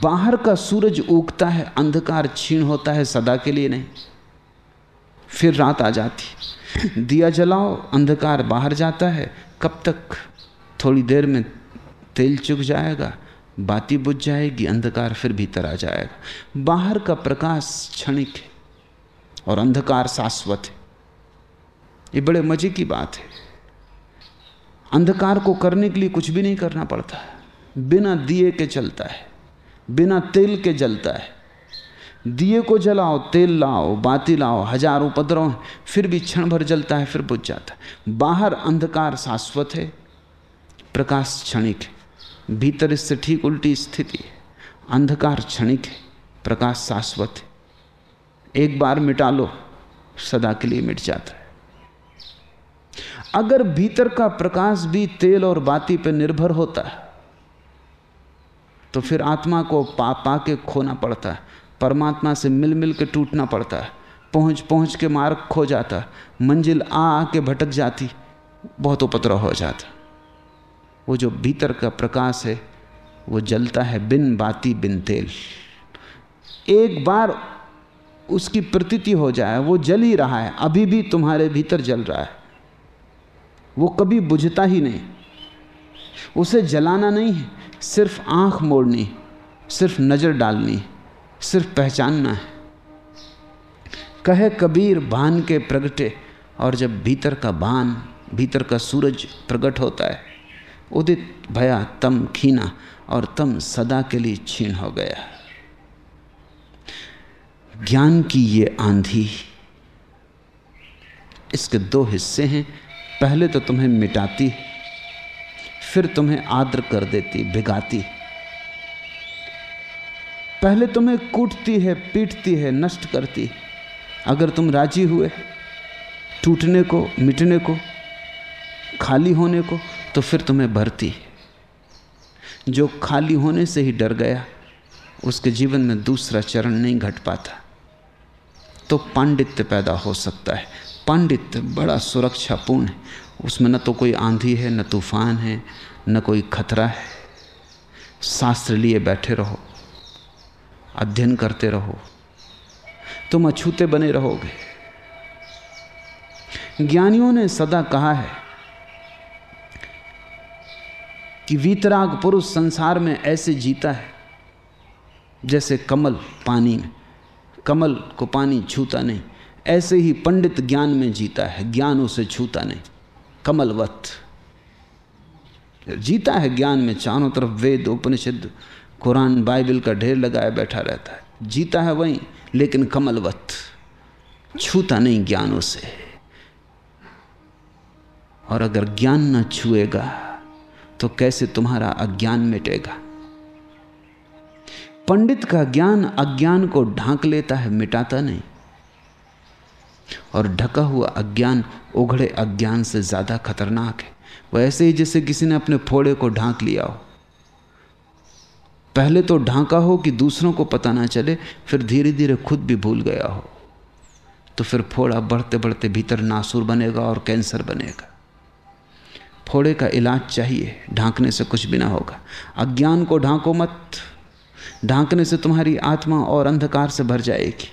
बाहर का सूरज उगता है, अंधकार छीण होता है, सदा के लिए नहीं। फिर रात आ जाती। दिया जलाओ, अंधकार बाहर जाता है, कब तक? थोड़ी देर में तेल चुक जाएगा बाती बुझ जाएगी, अंधकार फिर भीतर आ जाएगा। बाहर का प्रकाश क्षणिक है और अंधकार शाश्वत है। ये बड़े मज़े की बात है। अंधकार को करने के लिए कुछ भी नहीं करना पड़ता। बिना दिए के चलता है, बिना तेल के जलता है। दिए को जलाओ, तेल लाओ, बाती लाओ, हज़ारों उपद्रव फिर भी क्षण भर जलता है, फिर बुझ जाता है। बाहर अंधकार शाश्वत है, प्रकाश क्षणिक है। भीतर इससे ठीक उल्टी स्थिति है। अंधकार क्षणिक है, प्रकाश शाश्वत है। एक बार मिटा लो, सदा के लिए मिट जाता है। अगर भीतर का प्रकाश भी तेल और बाती पर निर्भर होता है तो फिर आत्मा को पा पा के खोना पड़ता है, परमात्मा से मिल मिल के टूटना पड़ता है, पहुँच पहुँच के मार्ग खो जाता मंजिल आ आके भटक जाती, बहुत उपद्रव हो जाता वो जो भीतर का प्रकाश है, वो जलता है बिन बाती बिन तेल। एक बार उसकी प्रतीति हो जाए, वो जल ही रहा है, अभी भी तुम्हारे भीतर जल रहा है। वो कभी बुझता ही नहीं। उसे जलाना नहीं है, सिर्फ़ आँख मोड़नी सिर्फ़ नज़र डालनी सिर्फ़ पहचानना है। कहे कबीर भान के प्रगटे, और जब भीतर का भान भीतर का सूरज प्रकट होता है उदित भया तम खीना और तम सदा के लिए छीन हो गया। ज्ञान की ये आंधी, इसके दो हिस्से हैं। पहले तो तुम्हें मिटाती, फिर तुम्हें आद्र कर देती, भिगाती। पहले तुम्हें कूटती है, पीटती है, नष्ट करती। अगर तुम राज़ी हुए, टूटने को, मिटने को, खाली होने को तो फिर तुम्हें भरती जो खाली होने से ही डर गया, उसके जीवन में दूसरा चरण नहीं घट पाता। तो पांडित्य पैदा हो सकता है। पांडित्य बड़ा सुरक्षापूर्ण है। उसमें न तो कोई आंधी है, न तूफ़ान है, न कोई खतरा है। शास्त्र लिए बैठे रहो। अध्ययन करते रहो। तुम अछूते बने रहोगे। ज्ञानियों ने सदा कहा है कि वीतराग पुरुष संसार में ऐसे जीता है, जैसे कमल पानी में। कमल को पानी छूता नहीं, ऐसे ही पंडित ज्ञान में जीता है, ज्ञान उसे छूता नहीं। कमलवत, जीता है ज्ञान में, चारों तरफ़ वेद, उपनिषद, कुरान, बाइबल का ढेर लगाए बैठा रहता है। जीता है वहीं, लेकिन कमलवत, छूता नहीं ज्ञान उसे। और अगर ज्ञान न छुएगा तो कैसे तुम्हारा अज्ञान मिटेगा? पंडित का ज्ञान अज्ञान को ढांक लेता है, मिटाता नहीं। और ढका हुआ अज्ञान उघड़े अज्ञान से ज़्यादा खतरनाक है। वो ऐसे ही जैसे किसी ने अपने फोड़े को ढांक लिया हो। पहले तो ढांका हो कि दूसरों को पता ना चले, फिर धीरे धीरे खुद भी भूल गया हो। तो फिर फोड़ा बढ़ते बढ़ते भीतर नासूर बनेगा और कैंसर बनेगा। फोड़े का इलाज चाहिए, ढांकने से कुछ भी ना होगा। अज्ञान को ढांको मत। ढांकने से तुम्हारी आत्मा और अंधकार से भर जाएगी।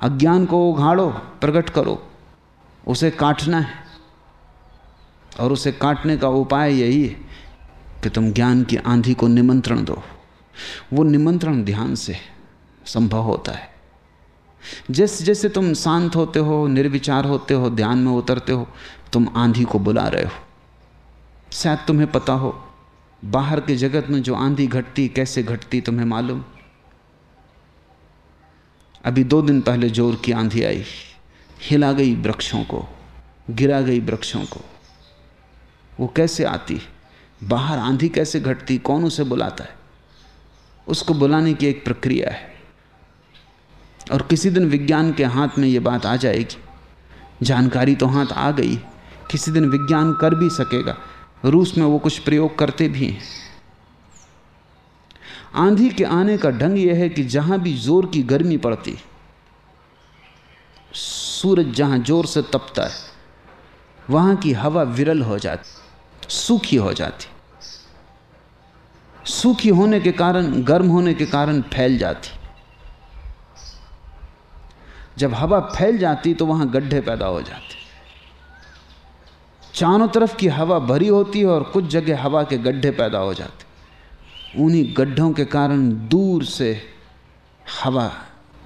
अज्ञान को उघाड़ो, प्रकट करो। उसे काटना है। और उसे काटने का उपाय यही है कि तुम ज्ञान की आंधी को निमंत्रण दो। वो निमंत्रण ध्यान से संभव होता है। जैसे जैसे तुम शांत होते हो, निर्विचार होते हो, ध्यान में उतरते हो, तुम आंधी को बुला रहे हो। शायद तुम्हें पता हो, बाहर के जगत में जो आंधी घटती, कैसे घटती तुम्हें मालूम? अभी दो दिन पहले ज़ोर की आंधी आई। हिला गई वृक्षों को, गिरा गई वृक्षों को। वो कैसे आती? बाहर आंधी कैसे घटती? कौन उसे बुलाता है? उसको बुलाने की एक प्रक्रिया है। और किसी दिन विज्ञान के हाथ में ये बात आ जाएगी। जानकारी तो हाथ आ गई, किसी दिन विज्ञान कर भी सकेगा। रूस में वो कुछ प्रयोग करते भी हैं। आंधी के आने का ढंग यह है कि जहाँ भी ज़ोर की गर्मी पड़ती, सूरज जहाँ ज़ोर से तपता है, वहाँ की हवा विरल हो जाती, सूखी हो जाती। सूखी होने के कारण, गर्म होने के कारण फैल जाती। जब हवा फैल जाती तो वहाँ गड्ढे पैदा हो जाते। चारों तरफ़ की हवा भरी होती है और कुछ जगह हवा के गड्ढे पैदा हो जाते उन्हीं गड्ढों के कारण दूर से हवा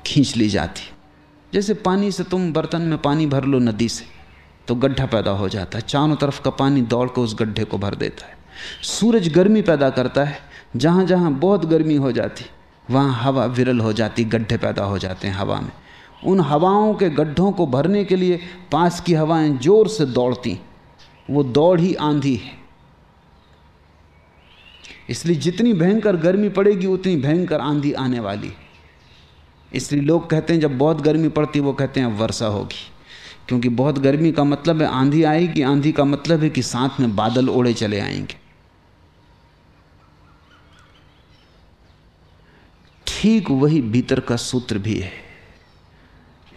खींच ली जाती जैसे पानी से तुम बर्तन में पानी भर लो नदी से तो गड्ढा पैदा हो जाता है। चारों तरफ़ का पानी दौड़ कर उस गड्ढे को भर देता है। सूरज गर्मी पैदा करता है। जहाँ जहाँ बहुत गर्मी हो जाती, वहाँ हवा विरल हो जाती, गड्ढे पैदा हो जाते हैं हवा में। उन हवाओं के गड्ढों को भरने के लिए पास की हवाएँ ज़ोर से दौड़ती। वो दौड़ ही आंधी है। इसलिए जितनी भयंकर गर्मी पड़ेगी, उतनी भयंकर आंधी आने वाली इसलिए लोग कहते हैं, जब बहुत गर्मी पड़ती वो कहते हैं वर्षा होगी। क्योंकि बहुत गर्मी का मतलब है, आंधी आएगी, आंधी का मतलब है कि साथ में बादल ओढ़े चले आएँगे। ठीक वही भीतर का सूत्र भी है।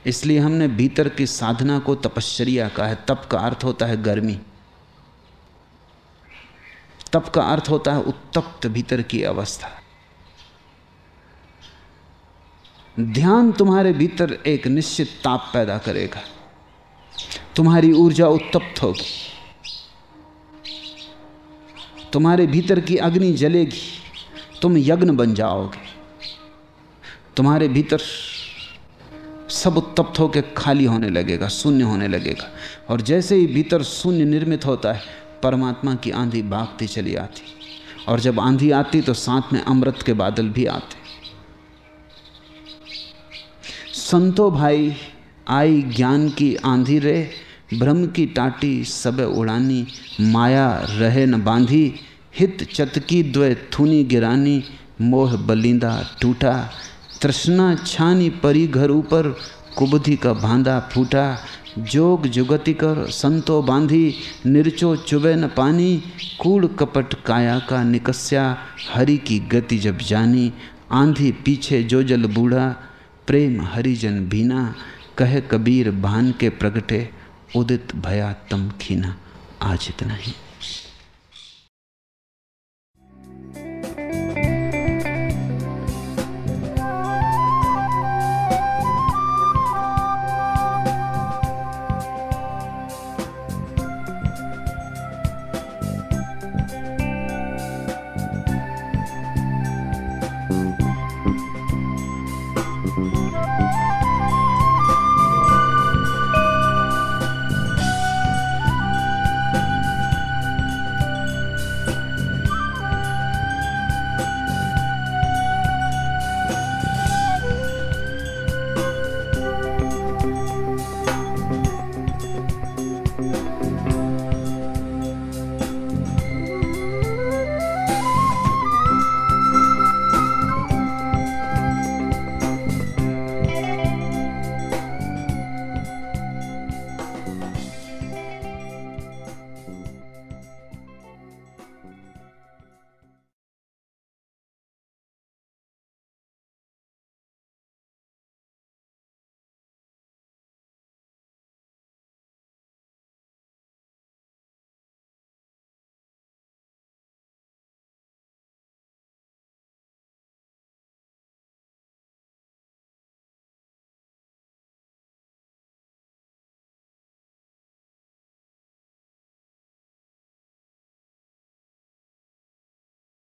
इसलिए हमने भीतर की साधना को तपश्चर्या का है। तप का अर्थ होता है गर्मी। तप का अर्थ होता है उत्तप्त भीतर की अवस्था। ध्यान तुम्हारे भीतर एक निश्चित ताप पैदा करेगा। तुम्हारी ऊर्जा उत्तप्त होगी। तुम्हारे भीतर की अग्नि जलेगी। तुम यज्ञ बन जाओगे। तुम्हारे भीतर सब उत्तप्त होकर खाली होने लगेगा, शून्य होने लगेगा। और जैसे ही भीतर शून्य निर्मित होता है परमात्मा की आंधी भागती चली आती और जब आंधी आती तो साथ में अमृत के बादल भी आते। संतो भाई, आई ज्ञान की आंधी रे भ्रम की टाटी सब उड़ानी, माया रहे न बांधी, हित चतकी द्वय थूनी गिरानी, मोह बलिंदा टूटा, तृष्णा छानी परी घर ऊपर, कुबधि का भांदा फूटा जोग जुगति कर संतो बांधी, निरचो चुबे न पानी, कूड़ कपट काया का निकस्या, हरि की गति जब जानी, आंधी पीछे जो जल बूढ़ा, प्रेम हरिजन भीना, कह कबीर भान के प्रगटे, उदित भया तम खीना। आज इतना ही।